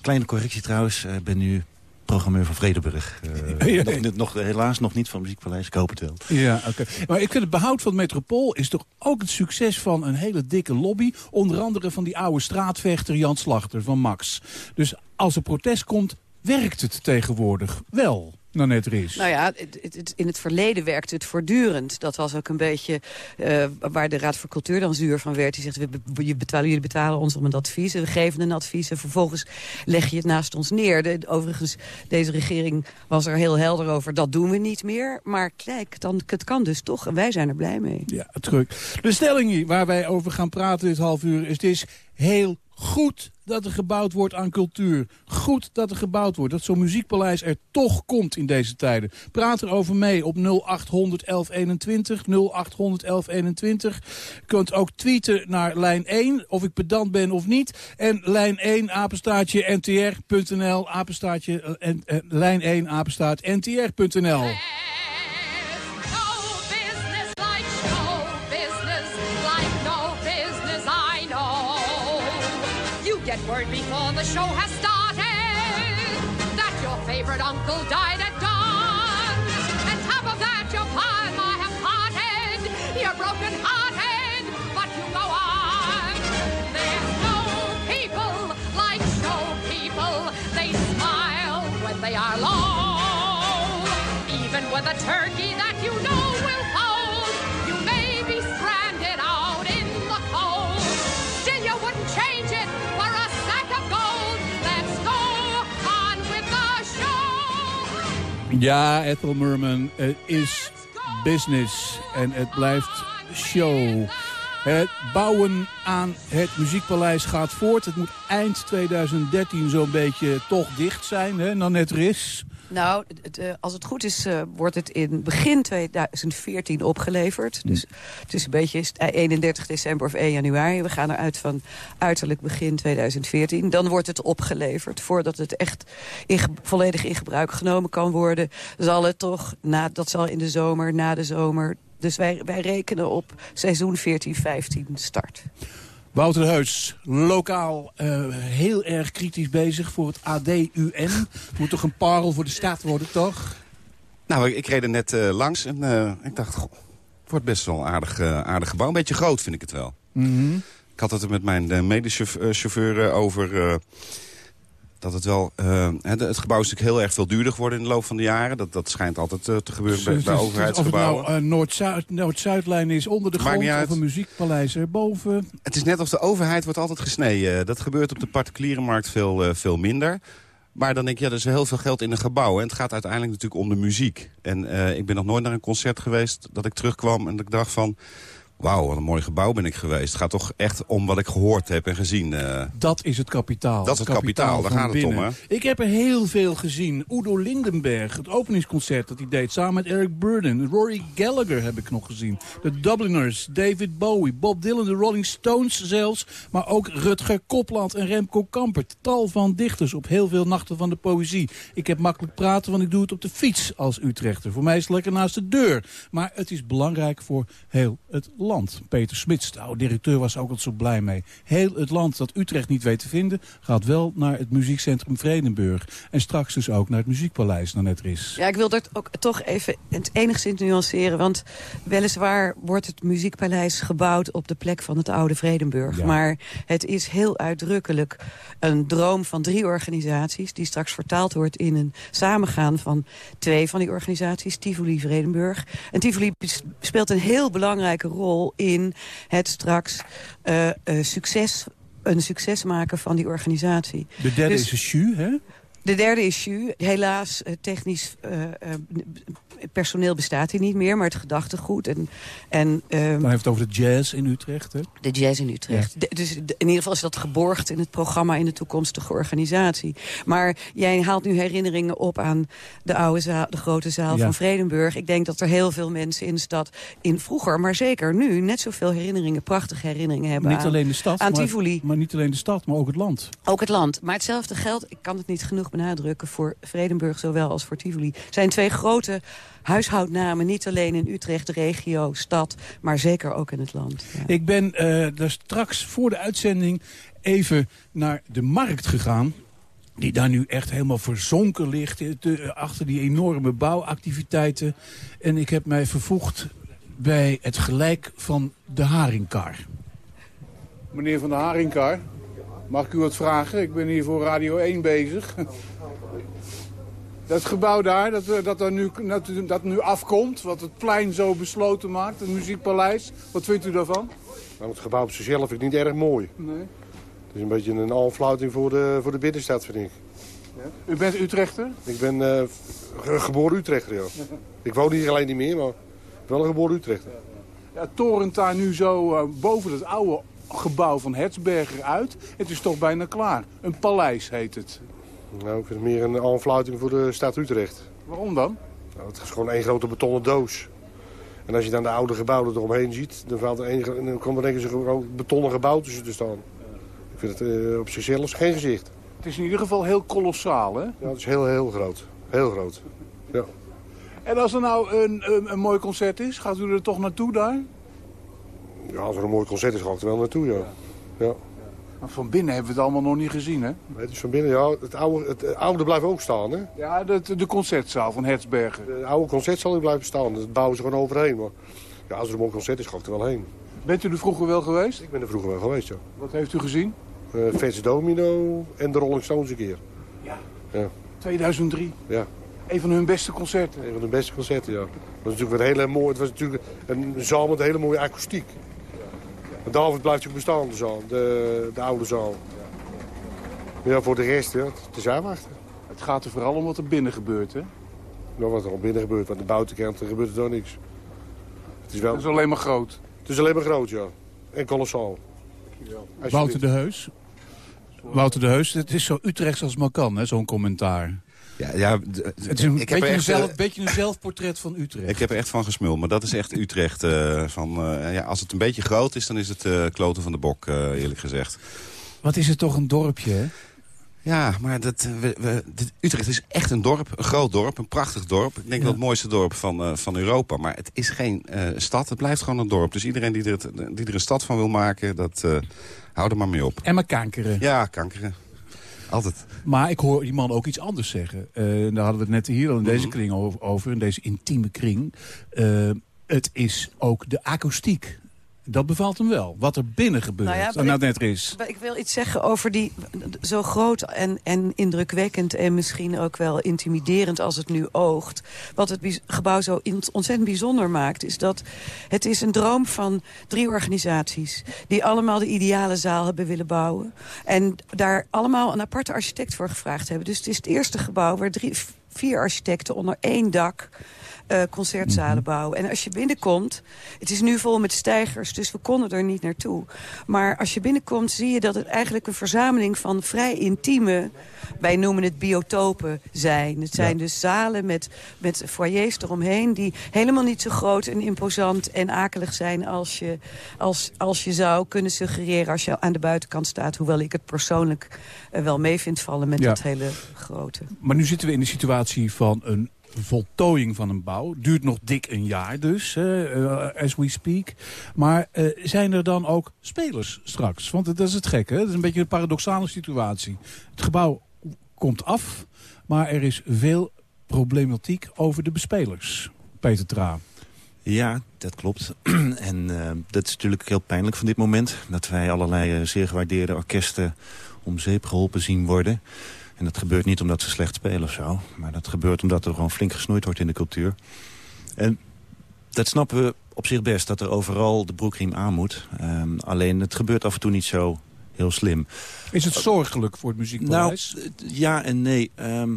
Kleine correctie trouwens, eh, ik ben nu programmeur van Vredeburg. Ja. nog, nog, helaas nog niet van Muziekpaleis, ik hoop het wel. Ja, oké. Maar ik vind het behoud van het Metropool is toch ook het succes van een hele dikke lobby. Onder andere van die oude straatvechter Jan Slachter van Max. Dus als er protest komt, werkt het tegenwoordig wel. Ries. Nou ja, het, in het verleden werkte het voortdurend. Dat was ook een beetje eh, waar de Raad voor Cultuur dan zuur van werd. Die zegt, we je betalen, jullie betalen ons om een advies. en We geven een advies en vervolgens leg je het naast ons neer. De, overigens, deze regering was er heel helder over. Dat doen we niet meer. Maar kijk, dan, het kan dus toch. En wij zijn er blij mee. Ja, druk. De stelling waar wij over gaan praten dit half uur is... het is heel goed dat er gebouwd wordt aan cultuur. Goed dat er gebouwd wordt. Dat zo'n muziekpaleis er toch komt in deze tijden. Praat erover mee op 0800 1121. 0800 1121. Je kunt ook tweeten naar lijn 1 of ik pedant ben of niet. En lijn 1 apenstaartje ntr.nl. Apenstaartje eh, en, eh, lijn 1 apenstaart ntr.nl. show has started that your favorite uncle died at dawn. And top of that, your pa and ma have parted. You're broken hearted, but you go on. There's no people like show people. They smile when they are low. Even with a turkey that you know Ja, Ethel Merman, het is business en het blijft show. Het bouwen aan het Muziekpaleis gaat voort. Het moet eind 2013 zo'n beetje toch dicht zijn, hè, Nanette Ris. Nou, het, eh, als het goed is, eh, wordt het in begin 2014 opgeleverd. Dus het is een beetje is het 31 december of 1 januari. We gaan eruit van uiterlijk begin 2014. Dan wordt het opgeleverd. Voordat het echt in volledig in gebruik genomen kan worden... zal het toch, na, dat zal in de zomer, na de zomer... Dus wij, wij rekenen op seizoen 14-15 start. Wouter Heus, lokaal eh, heel erg kritisch bezig voor het ADUN. Moet toch een parel voor de stad worden, toch? Nou, ik, reed er net eh, langs en eh, ik dacht, goh, wordt best wel een aardig, aardig gebouw. Een beetje groot vind ik het wel. Mhm. Ik had het er met mijn uh, medechauffeur uh, over... Dat het wel... het, het gebouw is natuurlijk heel erg veel duurder geworden in de loop van de jaren. Dat, dat schijnt altijd te gebeuren bij, bij overheidsgebouwen. Of het nou Noord-Zuid, Noord-Zuidlijn is onder de grond of een muziekpaleis erboven. Het is net of de overheid wordt altijd gesneden. Dat gebeurt op de particuliere markt veel, veel minder. Maar dan denk ik, ja, er is heel veel geld in een gebouw. En het gaat uiteindelijk natuurlijk om de muziek. En ik ben nog nooit naar een concert geweest dat ik terugkwam en dat ik dacht van... Wauw, wat een mooi gebouw ben ik geweest. Het gaat toch echt om wat ik gehoord heb en gezien. Uh... Dat is het kapitaal. Dat is het kapitaal, daar gaat het om. Hè? Ik heb er heel veel gezien. Udo Lindenberg, het openingsconcert dat hij deed... samen met Eric Burden. Rory Gallagher heb ik nog gezien. De Dubliners, David Bowie, Bob Dylan, de Rolling Stones zelfs. Maar ook Rutger Kopland en Remco Kampert. Tal van dichters op heel veel nachten van de poëzie. Ik heb makkelijk praten, want ik doe het op de fiets als Utrechter. Voor mij is het lekker naast de deur. Maar het is belangrijk voor heel het land land. Peter Smits, de directeur, was ook altijd zo blij mee. Heel het land dat Utrecht niet weet te vinden... gaat wel naar het muziekcentrum Vredenburg. En straks dus ook naar het Muziekpaleis, naar net is. Ja, ik wil dat ook toch even het enigszins nuanceren. Want weliswaar wordt het Muziekpaleis gebouwd... op de plek van het oude Vredenburg. Maar het is heel uitdrukkelijk een droom van drie organisaties... die straks vertaald wordt in een samengaan van twee van die organisaties. Tivoli Vredenburg. En Tivoli speelt een heel belangrijke rol in het straks uh, uh, succes, een succes maken van die organisatie. De derde dus, is een hè? De derde is Ju. Helaas, uh, technisch personeel bestaat hier niet meer, maar het gedachtegoed. En, en, um, Dan heeft het over de jazz in Utrecht, hè? De jazz in Utrecht. Ja. De, dus in ieder geval is dat geborgd in het programma in de toekomstige organisatie. Maar jij haalt nu herinneringen op aan de oude zaal, de grote zaal ja. van Vredenburg. Ik denk dat er heel veel mensen in de stad, in vroeger, maar zeker nu, net zoveel herinneringen, prachtige herinneringen hebben niet aan, alleen de stad, aan maar, Tivoli. Maar niet alleen de stad, maar ook het land. Ook het land. Maar hetzelfde geldt, ik kan het niet genoeg benadrukken, voor Vredenburg zowel als voor Tivoli. zijn twee grote huishoudnamen, niet alleen in Utrecht, regio, stad, maar zeker ook in het land. Ja. Ik ben uh, er straks voor de uitzending even naar de markt gegaan die daar nu echt helemaal verzonken ligt... Te, achter die enorme bouwactiviteiten. En ik heb mij vervoegd bij het gelijk van de Haringkar. Meneer van de Haringkar, mag ik u wat vragen? Ik ben hier voor Radio 1 bezig. Dat gebouw daar, dat, dat, dat, nu, dat, dat nu afkomt, wat het plein zo besloten maakt, het muziekpaleis. Wat vindt u daarvan? Nou, het gebouw op zichzelf vind ik niet erg mooi. Nee. Het is een beetje een aanfluiting voor de, voor de binnenstad, vind ik. Ja. U bent Utrechter? Ik ben uh, geboren Utrechter, ja. ik woon hier alleen niet meer, maar wel een geboren Utrechter. Ja, het torent daar nu zo uh, boven het oude gebouw van Hertzberger uit. Het is toch bijna klaar. Een paleis heet het. Nou, ik vind het meer een aanfluiting voor de stad Utrecht. Waarom dan? Nou, het is gewoon één grote betonnen doos. En als je dan de oude gebouwen eromheen ziet, dan, valt er een, dan komt er een betonnen gebouw tussen te staan. Ik vind het uh, op zichzelf geen gezicht. Het is in ieder geval heel kolossaal, hè? Ja, het is heel, heel groot. Heel groot. Ja. En als er nou een, een, een mooi concert is, gaat u er toch naartoe daar? Ja, als er een mooi concert is, ga ik er wel naartoe, ja. ja. Maar van binnen hebben we het allemaal nog niet gezien, hè? Nee, het is van binnen, ja. Het oude, het oude blijft ook staan, hè? Ja, de, de concertzaal van Hertzbergen. De oude concertzaal blijft staan. Dat bouwen ze gewoon overheen. Maar ja, als er een mooi concert is, ga ik er wel heen. Bent u er vroeger wel geweest? Ik ben er vroeger wel geweest, ja. Wat heeft u gezien? Uh, Fats Domino en de Rolling Stones een keer. Ja. ja. 2003? Ja. Een van hun beste concerten? Een van hun beste concerten, ja. Dat was natuurlijk een hele mooie, het was natuurlijk een zaal met een hele mooie akoestiek. En David blijft ook bestaan, de zaal, de, de oude zaal. Ja, voor de rest, ja, het is afwachten. Het gaat er vooral om wat er binnen gebeurt, hè? Nou, wat er al binnen gebeurt, want de buitenkant gebeurt er niks. Het is, wel... het is alleen maar groot? Het is alleen maar groot, ja. En kolossaal. Wouter de Heus? Wouter de Heus, het is zo Utrechts als maar kan, zo'n commentaar. Ja, ja, het is een ik beetje, een zelf, beetje een zelfportret van Utrecht. Ik heb er echt van gesmuld, maar dat is echt Utrecht. Uh, van, uh, ja, als het een beetje groot is, dan is het uh, kloten van de bok, eerlijk gezegd. Wat is het toch een dorpje, hè? Ja, maar dat, we, we, dit, Utrecht is echt een dorp, een groot dorp, een prachtig dorp. Ik denk ja. wel het mooiste dorp van, van Europa. Maar het is geen stad, het blijft gewoon een dorp. Dus iedereen die er, die er een stad van wil maken, dat hou er maar mee op. En maar kankeren. Ja, kankeren. Altijd. Maar ik hoor die man ook iets anders zeggen. Uh, daar hadden we het net hier al in deze kring over, in deze intieme kring. Uh, het is ook de akoestiek. Dat bevalt hem wel. Wat er binnen gebeurt. Nou ja, Nou, net is. Ik wil iets zeggen over die zo groot en, en indrukwekkend... en misschien ook wel intimiderend als het nu oogt. Wat het gebouw zo ontzettend bijzonder maakt... is dat het is een droom van drie organisaties... die allemaal de ideale zaal hebben willen bouwen. En daar allemaal een aparte architect voor gevraagd hebben. Dus het is het eerste gebouw waar drie, vier architecten onder één dak eh, concertzalen bouwen. En als je binnenkomt, het is nu vol met stijgers, dus we konden er niet naartoe. Maar als je binnenkomt, zie je dat het eigenlijk een verzameling van vrij intieme, wij noemen het biotopen, zijn. Het zijn dus zalen met, met foyers eromheen die helemaal niet zo groot en imposant en akelig zijn als je, als, als je zou kunnen suggereren als je aan de buitenkant staat. Hoewel ik het persoonlijk eh, wel mee vind vallen met Ja. dat hele grote. Maar nu zitten we in de situatie van een voltooiing van een bouw. Duurt nog dik een jaar dus, eh, as we speak. Maar eh, zijn er dan ook spelers straks? Want dat is het gekke, dat is een beetje een paradoxale situatie. Het gebouw komt af, maar er is veel problematiek over de bespelers. Peter Tra. Ja, dat klopt. en eh, dat is natuurlijk heel pijnlijk van dit moment. Dat wij allerlei zeer gewaardeerde orkesten om zeep geholpen zien worden. En dat gebeurt niet omdat ze slecht spelen of zo. Maar dat gebeurt omdat er gewoon flink gesnoeid wordt in de cultuur. En dat snappen we op zich best, dat er overal de broekriem aan moet. Ehm, alleen het gebeurt af en toe niet zo heel slim. Is het zorgelijk voor het muziekpaleis? Nou, ja en nee. Ehm,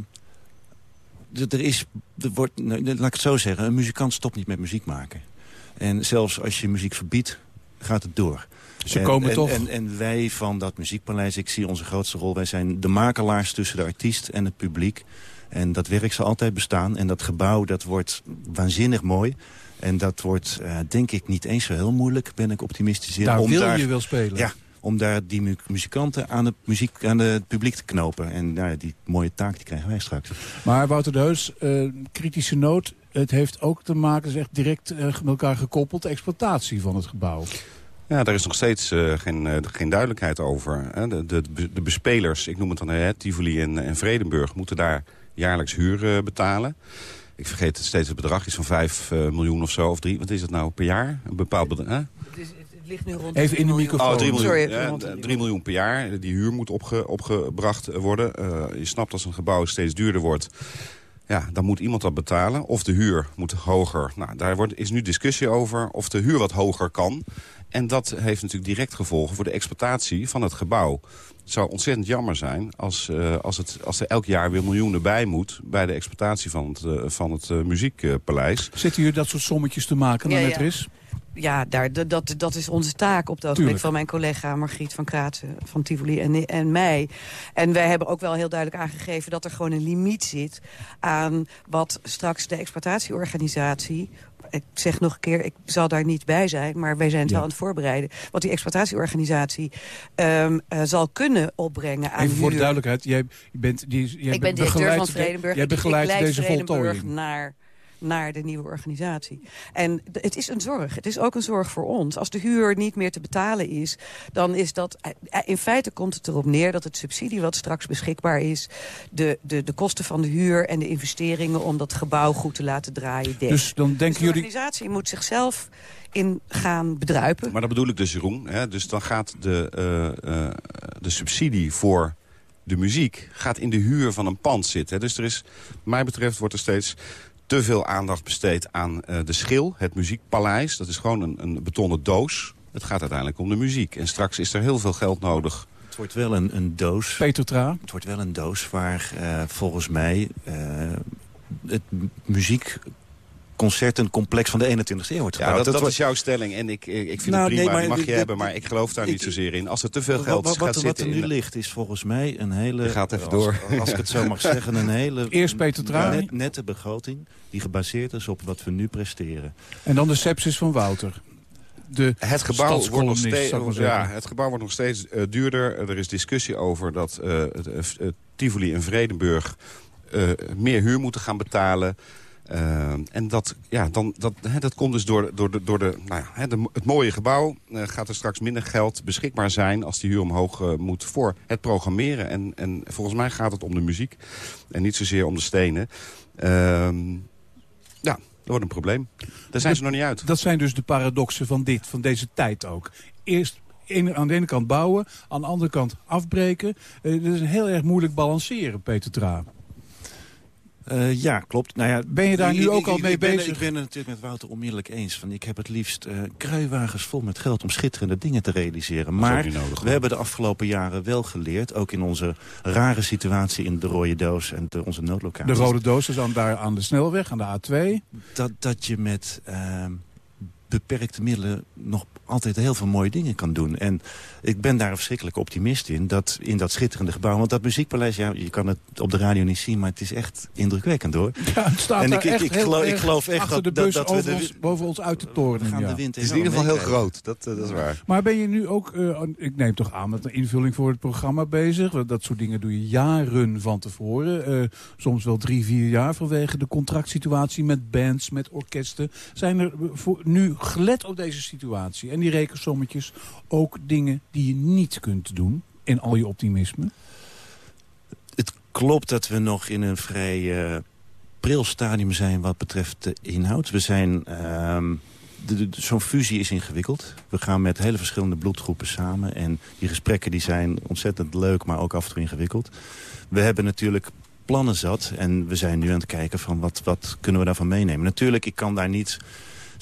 er is, er wordt, nou, laat ik het zo zeggen, een muzikant stopt niet met muziek maken. En zelfs als je muziek verbiedt, gaat het door. Ze En- komen en, toch. En, en wij van dat muziekpaleis, ik zie onze grootste rol... wij zijn de makelaars tussen de artiest en het publiek. En dat werk zal altijd bestaan. En dat gebouw, dat wordt waanzinnig mooi. En dat wordt, eh, denk ik, niet eens zo heel moeilijk, ben ik optimistisch in. Daar om wil daar, je wel spelen. Ja, om daar die mu- muzikanten aan het, muziek, aan het publiek te knopen. En nou, ja, die mooie taak die krijgen wij straks. Maar Wouter de Heus, eh, kritische noot. Het heeft ook te maken, is echt direct eh, met elkaar gekoppeld... de exploitatie van het gebouw. Ja, daar is nog steeds eh, geen, eh, geen duidelijkheid over. Hè. De, de, de bespelers, ik noem het dan hè, Tivoli en, en Vredenburg... moeten daar jaarlijks huur eh, betalen. Ik vergeet het steeds het bedrag, is van 5 eh, miljoen of zo, of drie. Wat is het nou per jaar? Een bepaald bedrag. hè? Het, is, het ligt nu rond Even in de microfoon. Oh, 3 miljoen, Sorry, ja, rond d- 3 miljoen per jaar. Die huur moet opge, opgebracht worden. Eh, je snapt als een gebouw steeds duurder wordt... Ja, dan moet iemand dat betalen. Of de huur moet hoger. Nou, daar wordt, is nu discussie over of de huur wat hoger kan. En dat heeft natuurlijk direct gevolgen voor de exploitatie van het gebouw. Het zou ontzettend jammer zijn als, eh, als, het, als er elk jaar weer miljoenen bij moet... bij de exploitatie van het, eh, van het eh, muziekpaleis. Zitten jullie dat soort sommetjes te maken, Ja, dan ja. net er is? Ja, daar, dat- dat, is onze taak op dat ogenblik van mijn collega Margriet van Kraatsen van Tivoli en, en mij. En wij hebben ook wel heel duidelijk aangegeven dat er gewoon een limiet zit aan wat straks de exploitatieorganisatie ik zeg nog een keer, ik zal daar niet bij zijn... maar wij zijn het Ja. wel aan het voorbereiden. Wat die exploitatieorganisatie ehm, eh, zal kunnen opbrengen aan Even voor de duidelijkheid, jij bent, die, jij ik ben directeur van de- Vredenburg. Jij begeleidt leid deze voltooiing. naar, naar de nieuwe organisatie. En het is een zorg. Het is ook een zorg voor ons. Als de huur niet meer te betalen is, dan is dat... eh, In feite komt het erop neer dat het subsidie wat straks beschikbaar is... de, de, de kosten van de huur en de investeringen om dat gebouw goed te laten draaien dekt. Dus dan denken de jullie... organisatie moet zichzelf in gaan bedruipen. Maar dat bedoel ik dus, Jeroen. Hè? Dus dan gaat de, eh, eh, de subsidie voor de muziek gaat in de huur van een pand zitten. Dus er is, wat mij betreft wordt er steeds te veel aandacht besteed aan eh, de schil, het muziekpaleis. Dat is gewoon een, een betonnen doos. Het gaat uiteindelijk om de muziek. En straks is er heel veel geld nodig. Het wordt wel een, een doos. Peter Tra. Het wordt wel een doos waar eh, volgens mij eh, het muziekconcertencomplex van de 21e eeuw wordt Ja, dat, is jouw stelling. En ik, ik vind Nou, het prima, nee, maar die mag je dit- hebben. Maar ik geloof daar ik- niet zozeer in. Als er te veel Wat- geld wat, gaat wat, wat zitten er in... nu ligt is volgens mij een hele... Je gaat even als- door. Als, ik het zo mag zeggen, een hele... Eerst Peter. Net, nette begroting die gebaseerd is op wat we nu presteren. En dan de sepsis van Wouter. De Het gebouw, wordt nog steeds, ja, het gebouw wordt nog steeds eh, duurder. Er is discussie over dat eh, eh, Tivoli en Vredenburg eh, meer huur moeten gaan betalen. Eh, en dat, ja, dan, dat, hè, dat komt dus door, door, de, door de, nou ja, hè, de, het mooie gebouw. eh, gaat er straks minder geld beschikbaar zijn als die huur omhoog eh, moet voor het programmeren. En, en volgens mij gaat het om de muziek en niet zozeer om de stenen. Ehm, ja, wordt een probleem. Daar zijn ze nog niet uit. Dat zijn dus de paradoxen van dit, van deze tijd ook. Eerst aan de ene kant bouwen, aan de andere kant afbreken. Dat is een heel erg moeilijk balanceren, Peter Tra. Eh, ja, klopt. Nou ja, Ben je daar ik- nu ik- ook al ik- mee ik ben, bezig? Ik ben het natuurlijk met Wouter onmiddellijk eens. Van, ik heb het liefst eh kruiwagens vol met geld om schitterende dingen te realiseren. Maar nodig, we hoor. hebben de afgelopen jaren wel geleerd... ook in onze rare situatie in de rode doos en de, onze De noodlocaties... rode doos is aan, daar aan de snelweg, aan de A2. dat, dat je met ehm, beperkte middelen nog altijd heel veel mooie dingen kan doen. En ik ben daar een verschrikkelijk optimist in. Dat in dat schitterende gebouw. Want dat muziekpaleis, ja, je kan het op de radio niet zien... maar het is echt indrukwekkend hoor. Ja, het staat En daar ik- ik- echt ik heel geloof- ik geloof echt achter dat- de bus dat- dat we over, de- ons, boven ons uit de toren. Gaan ja. de wind Het is in ieder geval heel groot, dat, eh, dat is waar. Maar ben je nu ook, eh, ik neem toch aan, met een invulling voor het programma bezig? Want Dat soort dingen doe je jaren van tevoren. eh, soms wel drie, vier jaar vanwege de contractsituatie met bands, met orkesten. Zijn er voor, nu, gelet op deze situatie en die rekensommetjes, ook dingen die je niet kunt doen? In al je optimisme? Het klopt dat we nog in een vrij eh, pril stadium zijn wat betreft de inhoud. We zijn... de- Zo'n fusie is ingewikkeld. We gaan met hele verschillende bloedgroepen samen. En die gesprekken die zijn ontzettend leuk, maar ook af en toe ingewikkeld. We hebben natuurlijk plannen zat. En we zijn nu aan het kijken van wat, wat kunnen we daarvan meenemen. Natuurlijk, ik kan daar niet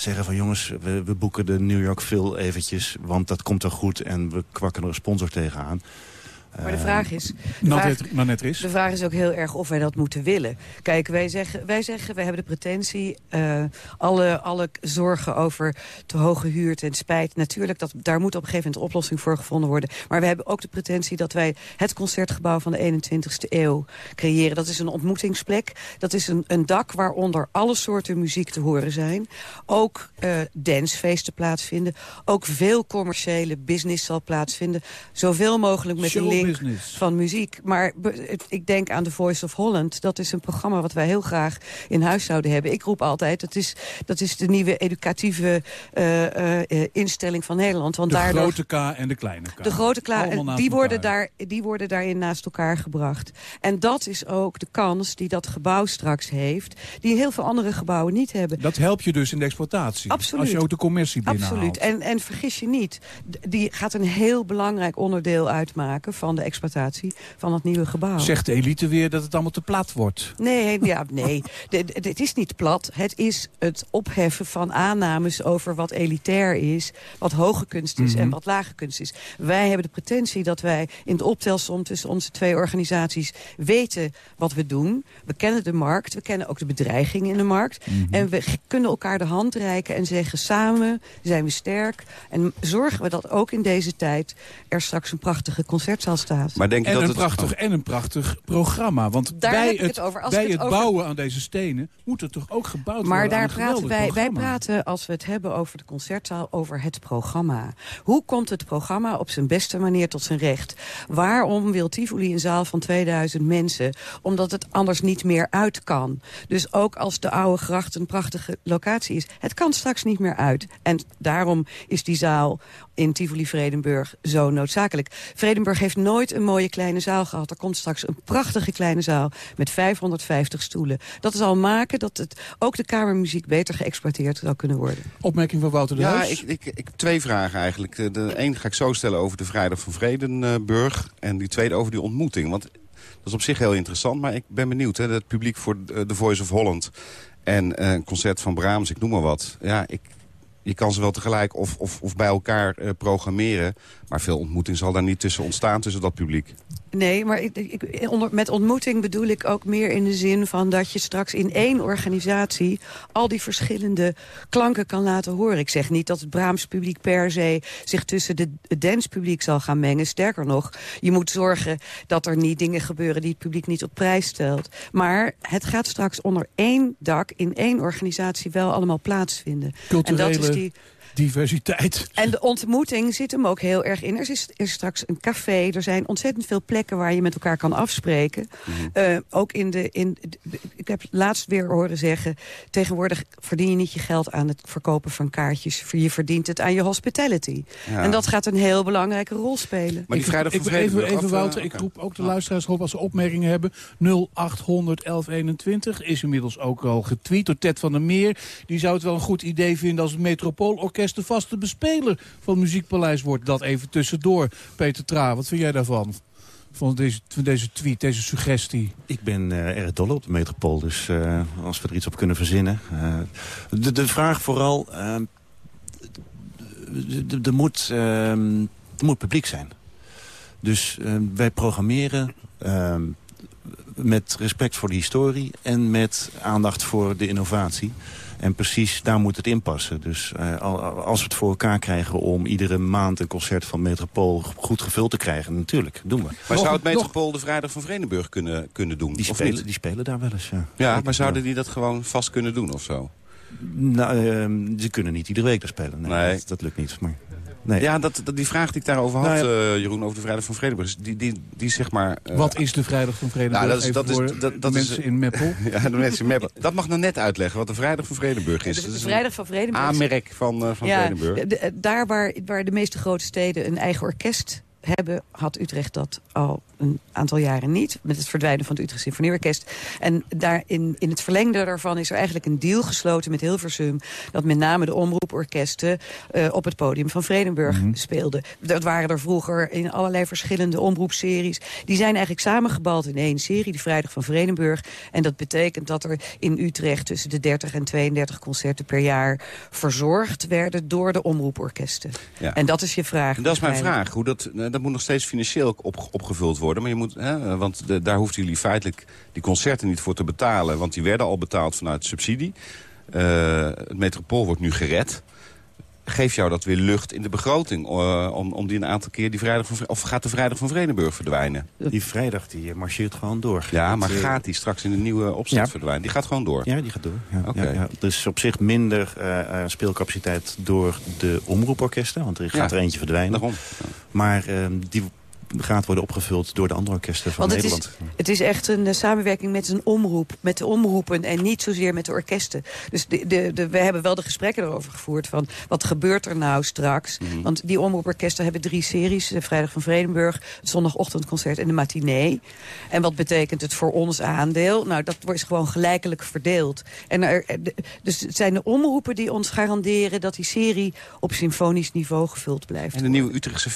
zeggen van jongens, we, we boeken de New York Phil eventjes. Want dat komt er goed en we kwakken er een sponsor tegenaan. Maar de Eh, vraag is... De vraag, is. de vraag is ook heel erg of wij dat moeten willen. Kijk, wij zeggen, wij, zeggen, wij hebben de pretentie... eh, alle, alle zorgen over te hoge huur en spijt... natuurlijk, dat, daar moet op een gegeven moment een oplossing voor gevonden worden. Maar we hebben ook de pretentie dat wij het concertgebouw van de 21ste eeuw creëren. Dat is een ontmoetingsplek. Dat is een, een dak waaronder alle soorten muziek te horen zijn. Ook eh dancefeesten plaatsvinden. Ook veel commerciële business zal plaatsvinden. Zoveel mogelijk met een van muziek. Maar ik denk aan The Voice of Holland. Dat is een programma wat wij heel graag in huis zouden hebben. Ik roep altijd, dat is, dat is de nieuwe educatieve eh, eh, eh, instelling van Nederland. Want De daardoor grote K en de kleine K. de grote Allemaal naast die worden, daar, die worden daarin naast elkaar gebracht. En dat is ook de kans die dat gebouw straks heeft... die heel veel andere gebouwen niet hebben. Dat helpt je dus in de exploitatie. Absoluut. Als je ook de commercie binnenhaalt. Absoluut. En, en vergis je niet, die gaat een heel belangrijk onderdeel uitmaken... van de exploitatie van het nieuwe gebouw. Zegt de elite weer dat het allemaal te plat wordt. Nee, ja, nee. Het is niet plat. Het is het opheffen van aannames over wat elitair is... wat hoge kunst is Mhm. en wat lage kunst is. Wij hebben de pretentie dat wij in de optelsom tussen onze twee organisaties... weten wat we doen. We kennen de markt, we kennen ook de bedreigingen in de markt. Mhm. En we kunnen elkaar de hand reiken en zeggen... samen zijn we sterk en zorgen we dat ook in deze tijd... er straks een prachtige concertzaal staat. Maar denk je En dat een, het... prachtig, en een prachtig programma. Want Daar bij heb ik het, het over. Als bij het het over- bouwen aan deze stenen moet er toch ook gebouwd Maar worden aan daar een praten wij, wij praten, als we het hebben over de concertzaal, over het programma. Hoe komt het programma op zijn beste manier tot zijn recht? Waarom wil Tivoli een zaal van 2000 mensen? Omdat het anders niet meer uit kan. Dus ook als de Oude Gracht een prachtige locatie is, het kan straks niet meer uit. En daarom is die zaal in Tivoli-Vredenburg zo noodzakelijk. Vredenburg heeft nooit een mooie kleine zaal gehad. Er komt straks een prachtige kleine zaal met 550 stoelen. Dat zal maken dat het, ook de kamermuziek beter geëxploiteerd zou kunnen worden. Opmerking van Wouter de Ja, Heus? ik, ik, ik twee vragen eigenlijk. De een ga ik zo stellen over de Vrijdag van Vredenburg. En die tweede over die ontmoeting. Want dat is op zich heel interessant. Maar ik ben benieuwd. Hè, het publiek voor eh, The Voice of Holland. En eh, een concert van Brahms, ik noem maar wat. Ja, ik, je kan ze wel tegelijk of, of, of bij elkaar eh, programmeren. Maar veel ontmoeting zal daar niet tussen ontstaan tussen dat publiek. Nee, maar ik, ik, onder, met ontmoeting bedoel ik ook meer in de zin van dat je straks in één organisatie al die verschillende klanken kan laten horen. Ik zeg niet dat het Brahms publiek per se zich tussen de, het danspubliek zal gaan mengen. Sterker nog, je moet zorgen dat er niet dingen gebeuren die het publiek niet op prijs stelt. Maar het gaat straks onder één dak in één organisatie wel allemaal plaatsvinden. Culturele en dat is die diversiteit. en de ontmoeting zit hem ook heel erg in. Er is, er is straks een café, er zijn ontzettend veel plekken waar je met elkaar kan afspreken. Mhm. Eh, ook in de, in, de- ik heb laatst weer horen zeggen... tegenwoordig verdien je niet je geld aan het verkopen van kaartjes. Je verdient het aan je hospitality. Ja. En dat gaat een heel belangrijke rol spelen. Maar die vrijdag ik, even, even af, Wouter, eh, ik roep ook de luisteraars op als ze opmerkingen hebben. 0800 1121 is inmiddels ook al getweet door Ted van der Meer. Die zou het wel een goed idee vinden als het Metropoolorkest de vaste bespeler van Muziekpaleis wordt. Dat even tussendoor. Peter Tra, wat vind jij daarvan? Van deze, van deze tweet, deze suggestie. Ik ben eh, erg dol op de metropool, dus eh, als we er iets op kunnen verzinnen. eh, de, de vraag vooral, eh, d- d- er moet, moet publiek zijn. Dus eh, wij programmeren met respect voor de historie en met aandacht voor de innovatie. En precies daar moet het in passen. Dus eh, al- als we het voor elkaar krijgen om iedere maand een concert van Metropool goed gevuld te krijgen, natuurlijk, doen we. Maar zou het Metropool de vrijdag van Vredenburg kunnen, kunnen doen? Die spelen, die spelen daar wel eens, ja. Ja, maar zouden die dat gewoon vast kunnen doen of zo? Nou, ehm, ze kunnen niet iedere week daar spelen. Nee, Nee. Dat, dat lukt niet. Maar, nee. Ja, dat, dat, die vraag die ik daarover had, Nou eh, Jeroen, over de Vrijdag van Vredenburg... is die, die, die zeg maar... eh, Wat is de Vrijdag van Vredenburg? Nou, dat is, dat is, dat, dat is, mensen in Meppel. ja, de mensen in Meppel. Dat mag nou net uitleggen wat de Vrijdag van Vredenburg is. De, de Vrijdag van een Vredenburg. aanmerk van, eh, van ja, Vredenburg. de- de- daar waar, waar de meeste grote steden een eigen orkest hebben... had Utrecht dat al een aantal jaren niet. Met het verdwijnen van het Utrecht Symfonieorkest. En daar in, in het verlengde daarvan is er eigenlijk een deal gesloten met Hilversum... dat met name de omroeporkesten eh, op het podium van Vredenburg speelden. Dat waren er vroeger in allerlei verschillende omroepseries. Die zijn eigenlijk samengebald in één serie, de Vrijdag van Vredenburg. En dat betekent dat er in Utrecht tussen de 30 en 32 concerten per jaar... verzorgd werden door de omroeporkesten. Ja. En dat is je vraag. En dat is mijn vraag. Hoe dat, eh, dat moet nog steeds financieel op, opgevuld worden. Maar je moet, hè, want de, daar hoefden jullie feitelijk die concerten niet voor te betalen. Want die werden al betaald vanuit subsidie. Eh, het metropool wordt nu gered. Geeft jou dat weer lucht in de begroting? eh, om, om die een aantal keer die vrijdag van, Of gaat de vrijdag van Vredenburg verdwijnen? Die vrijdag die eh, marcheert gewoon door. Ja, maar eh, gaat die straks in de nieuwe opzet Ja. verdwijnen? Die gaat gewoon door? Ja, die gaat door. Ja, Oké. ja. Dus op zich minder speelcapaciteit door de omroeporkesten. Want er gaat er eentje verdwijnen. Daarom. Maar eh, die gaat worden opgevuld door de andere orkesten van Want het is, Nederland. het is echt een eh, samenwerking met een omroep, met de omroepen en niet zozeer met de orkesten. Dus de, de, de, we hebben wel de gesprekken erover gevoerd van wat gebeurt er nou straks. Mhm. Want die omroeporkesten hebben drie series, de Vrijdag van Vredenburg, het zondagochtendconcert en de matinee. En wat betekent het voor ons aandeel? Nou, dat wordt gewoon gelijkelijk verdeeld. En er, de- dus het zijn de omroepen die ons garanderen dat die serie op symfonisch niveau gevuld blijft. En de nieuwe Utrechtse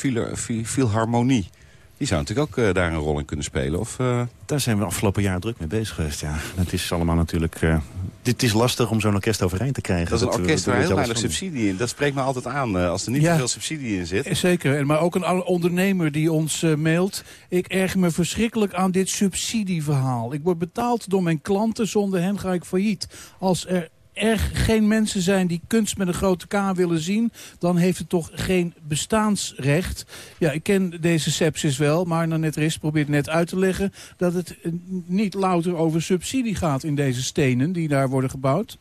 Philharmonie. Die zou natuurlijk ook eh, daar een rol in kunnen spelen. Of, eh, Daar zijn we afgelopen jaar druk mee bezig geweest. Ja. Het is allemaal natuurlijk... eh, dit is lastig om zo'n orkest overeind te krijgen. Dat is een Dat, orkest dat waar heel weinig subsidie in. Dat spreekt me altijd aan. eh, als er niet Ja. te veel subsidie in zit. Zeker, En maar ook een ondernemer die ons mailt. Ik erg me verschrikkelijk aan dit subsidieverhaal. Ik word betaald door mijn klanten, zonder hen ga ik failliet. Als er er geen mensen zijn die kunst met een grote K willen zien... dan heeft het toch geen bestaansrecht. Ja, ik ken deze sepsis wel, maar Nanette Rist probeert net uit te leggen... dat het eh, niet louter over subsidie gaat in deze stenen die daar worden gebouwd.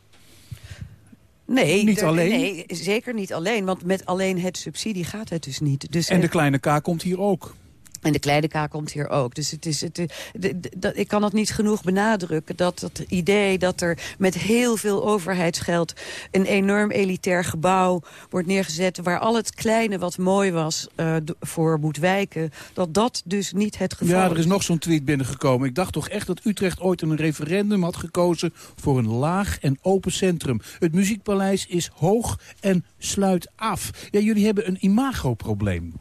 Nee, Niet alleen? Nee, zeker niet alleen. Want met alleen het subsidie gaat het dus niet. Dus En de kleine K komt hier ook. En de kleine K komt hier ook. Dus het is, het, de- de- dat- ik kan het niet genoeg benadrukken. Dat het idee dat er met heel veel overheidsgeld... een enorm elitair gebouw wordt neergezet... waar al het kleine wat mooi was eh, voor moet wijken... dat dat dus niet het geval Ja, er is nog zo'n tweet binnengekomen. Ik dacht toch echt dat Utrecht ooit een referendum had gekozen... voor een laag en open centrum. Het Muziekpaleis is hoog en sluit af. Ja, jullie hebben een imagoprobleem.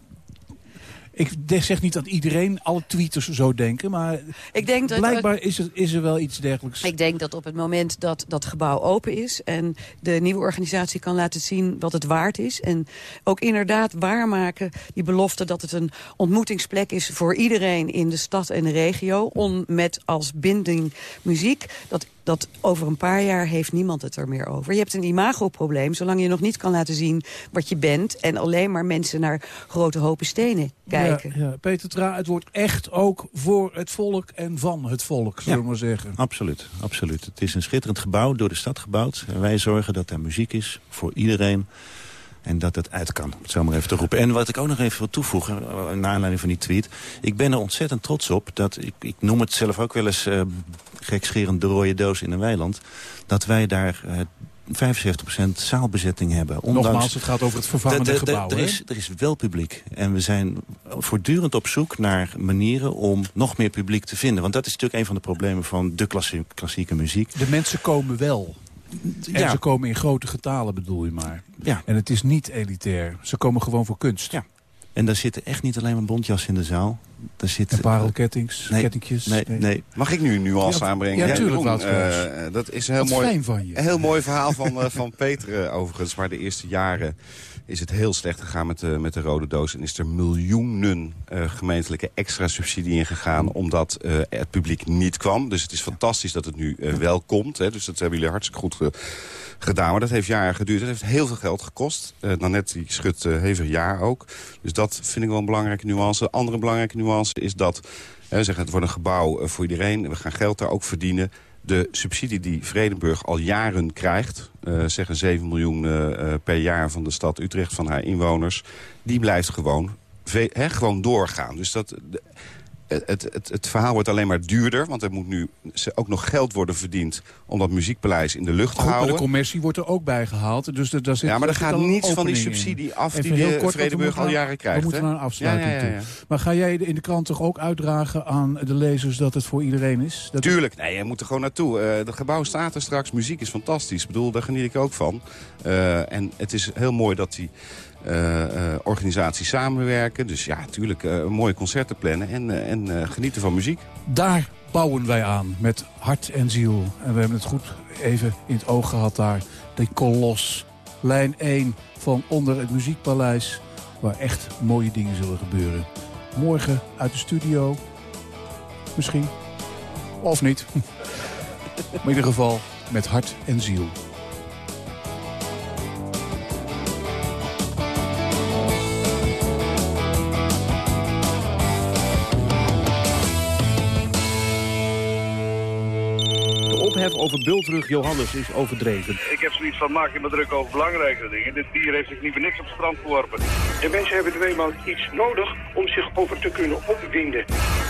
Ik zeg niet dat iedereen, alle tweeters zo denken... maar Ik denk dat blijkbaar is er, is er wel iets dergelijks. Ik denk dat op het moment dat dat gebouw open is... en de nieuwe organisatie kan laten zien wat het waard is... en ook inderdaad waarmaken die belofte dat het een ontmoetingsplek is... voor iedereen in de stad en de regio... On, met als binding muziek... Dat, dat over een paar jaar heeft niemand het er meer over. Je hebt een imagoprobleem zolang je nog niet kan laten zien wat je bent... en alleen maar mensen naar grote hopen stenen kijken. Ja, ja. Peter Tra, het wordt echt ook voor het volk en van het volk, zullen we maar zeggen. Absoluut, absoluut. Het is een schitterend gebouw, door de stad gebouwd. En wij zorgen dat er muziek is voor iedereen. En dat het uit kan, om het zo maar even te roepen. En wat ik ook nog even wil toevoegen, uh, naar aanleiding van die tweet... ik ben er ontzettend trots op dat, ik, ik noem het zelf ook wel eens... Uh, gekscherend de rode doos in een weiland... dat wij daar uh, 75% zaalbezetting hebben. Ondanks, Nogmaals, het gaat over het vervangende de, de, gebouw. Er is, er is wel publiek. En we zijn voortdurend op zoek naar manieren om nog meer publiek te vinden. Want dat is natuurlijk een van de problemen van de klassie, klassieke muziek. De mensen komen wel. En ja. ze komen in grote getalen, bedoel je maar. Ja. En het is niet elitair. Ze komen gewoon voor kunst. Ja. En daar zitten echt niet alleen maar bontjas in de zaal. Daar zitten, en parelkettings, nee, kettingjes. Nee, nee. Mag ik nu een nuance ja, aanbrengen? Ja, tuurlijk. Jeroen, uh, dat is een heel Wat mooi, fijn van je. Een heel mooi verhaal van, uh, van Peter overigens. Waar de eerste jaren is het heel slecht gegaan met de, met de rode doos. En is er miljoenen uh, gemeentelijke extra subsidie in gegaan... omdat uh, het publiek niet kwam. Dus het is fantastisch dat het nu uh, wel komt. Hè. Dus dat hebben jullie hartstikke goed ge gedaan. Maar dat heeft jaren geduurd. Dat heeft heel veel geld gekost. Uh, net die schudt uh, hevig jaar ook. Dus dat vind ik wel een belangrijke nuance. Andere belangrijke nuance is dat... Hè, zeggen, het wordt een gebouw uh, voor iedereen. We gaan geld daar ook verdienen. De subsidie die Vredenburg al jaren krijgt... Uh, zeggen 7 miljoen uh, per jaar van de stad Utrecht, van haar inwoners... die blijft gewoon, gewoon doorgaan. Dus dat... Het, het, het, verhaal wordt alleen maar duurder. Want er moet nu ook nog geld worden verdiend... om dat muziekpaleis in de lucht te Goed, houden. Maar de commercie wordt er ook bij gehaald. Dus daar zit, ja, maar er gaat niets van die in. subsidie af... Die de kort, Vredenburg al jaren krijgt. We moeten naar een afsluiting ja, ja, ja, toe. Maar ga jij in de krant toch ook uitdragen aan de lezers... dat het voor iedereen is? Dat Tuurlijk. Nee, je moet er gewoon naartoe. Uh, het gebouw staat er straks. Muziek is fantastisch. Ik bedoel, daar geniet ik ook van. Uh, en het is heel mooi dat die... Uh, uh, organisaties samenwerken. Dus ja, natuurlijk uh, mooie concerten plannen en, en genieten van muziek. Daar bouwen wij aan met hart en ziel. En we hebben het goed even in het oog gehad daar. De kolos, lijn 1 van onder het muziekpaleis... waar echt mooie dingen zullen gebeuren. Morgen uit de studio. Misschien. Of niet. maar in ieder geval met hart en ziel. Over bultrug Johannes is overdreven. Ik heb zoiets van, maak je me druk over belangrijke dingen. Dit dier heeft zich niet voor niks op het strand geworpen. De mensen hebben eenmaal iets nodig om zich over te kunnen opwinden.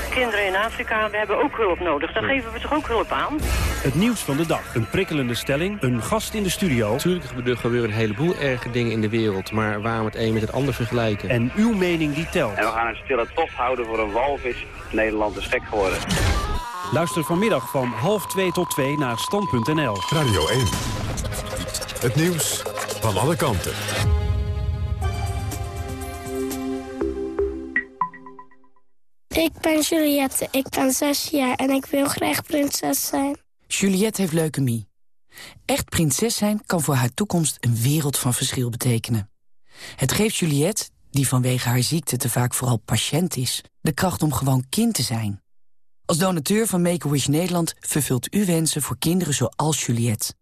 Kinderen in Afrika, we hebben ook hulp nodig. Daar geven we toch ook hulp aan? Het nieuws van de dag. Een prikkelende stelling. Een gast in de studio. Natuurlijk er gebeuren een heleboel erge dingen in de wereld. Maar waarom het een met het ander vergelijken? En uw mening die telt. En we gaan een stille tocht houden voor een walvis. Nederland is gek geworden. Luister vanmiddag van half 2 tot 2 naar stand.nl. Radio 1. Het nieuws van alle kanten. Ik ben Juliette, ik ben zes jaar en ik wil graag prinses zijn. Juliette heeft leukemie. Echt prinses zijn kan voor haar toekomst een wereld van verschil betekenen. Het geeft Juliette, die vanwege haar ziekte te vaak vooral patiënt is... de kracht om gewoon kind te zijn. Als donateur van Make-A-Wish Nederland vervult u wensen voor kinderen zoals Juliette.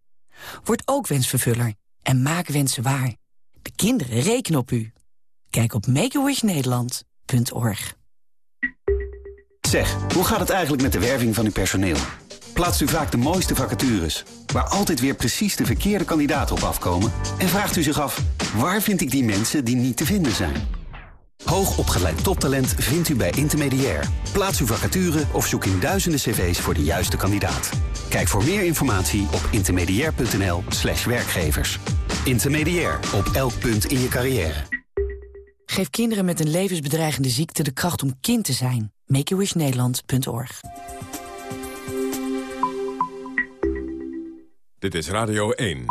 Word ook wensvervuller en maak wensen waar. De kinderen rekenen op u. Kijk op makeawishnederland.org. Zeg, hoe gaat het eigenlijk met de werving van uw personeel? Plaatst u vaak de mooiste vacatures, waar altijd weer precies de verkeerde kandidaten op afkomen? En vraagt u zich af, waar vind ik die mensen die niet te vinden zijn? Hoogopgeleid toptalent vindt u bij Intermediair. Plaats uw vacature of zoek in duizenden cv's voor de juiste kandidaat. Kijk voor meer informatie op intermediair.nl slash werkgevers. Intermediair, op elk punt in je carrière. Geef kinderen met een levensbedreigende ziekte de kracht om kind te zijn. MakeAWishNederland.org Dit is Radio 1.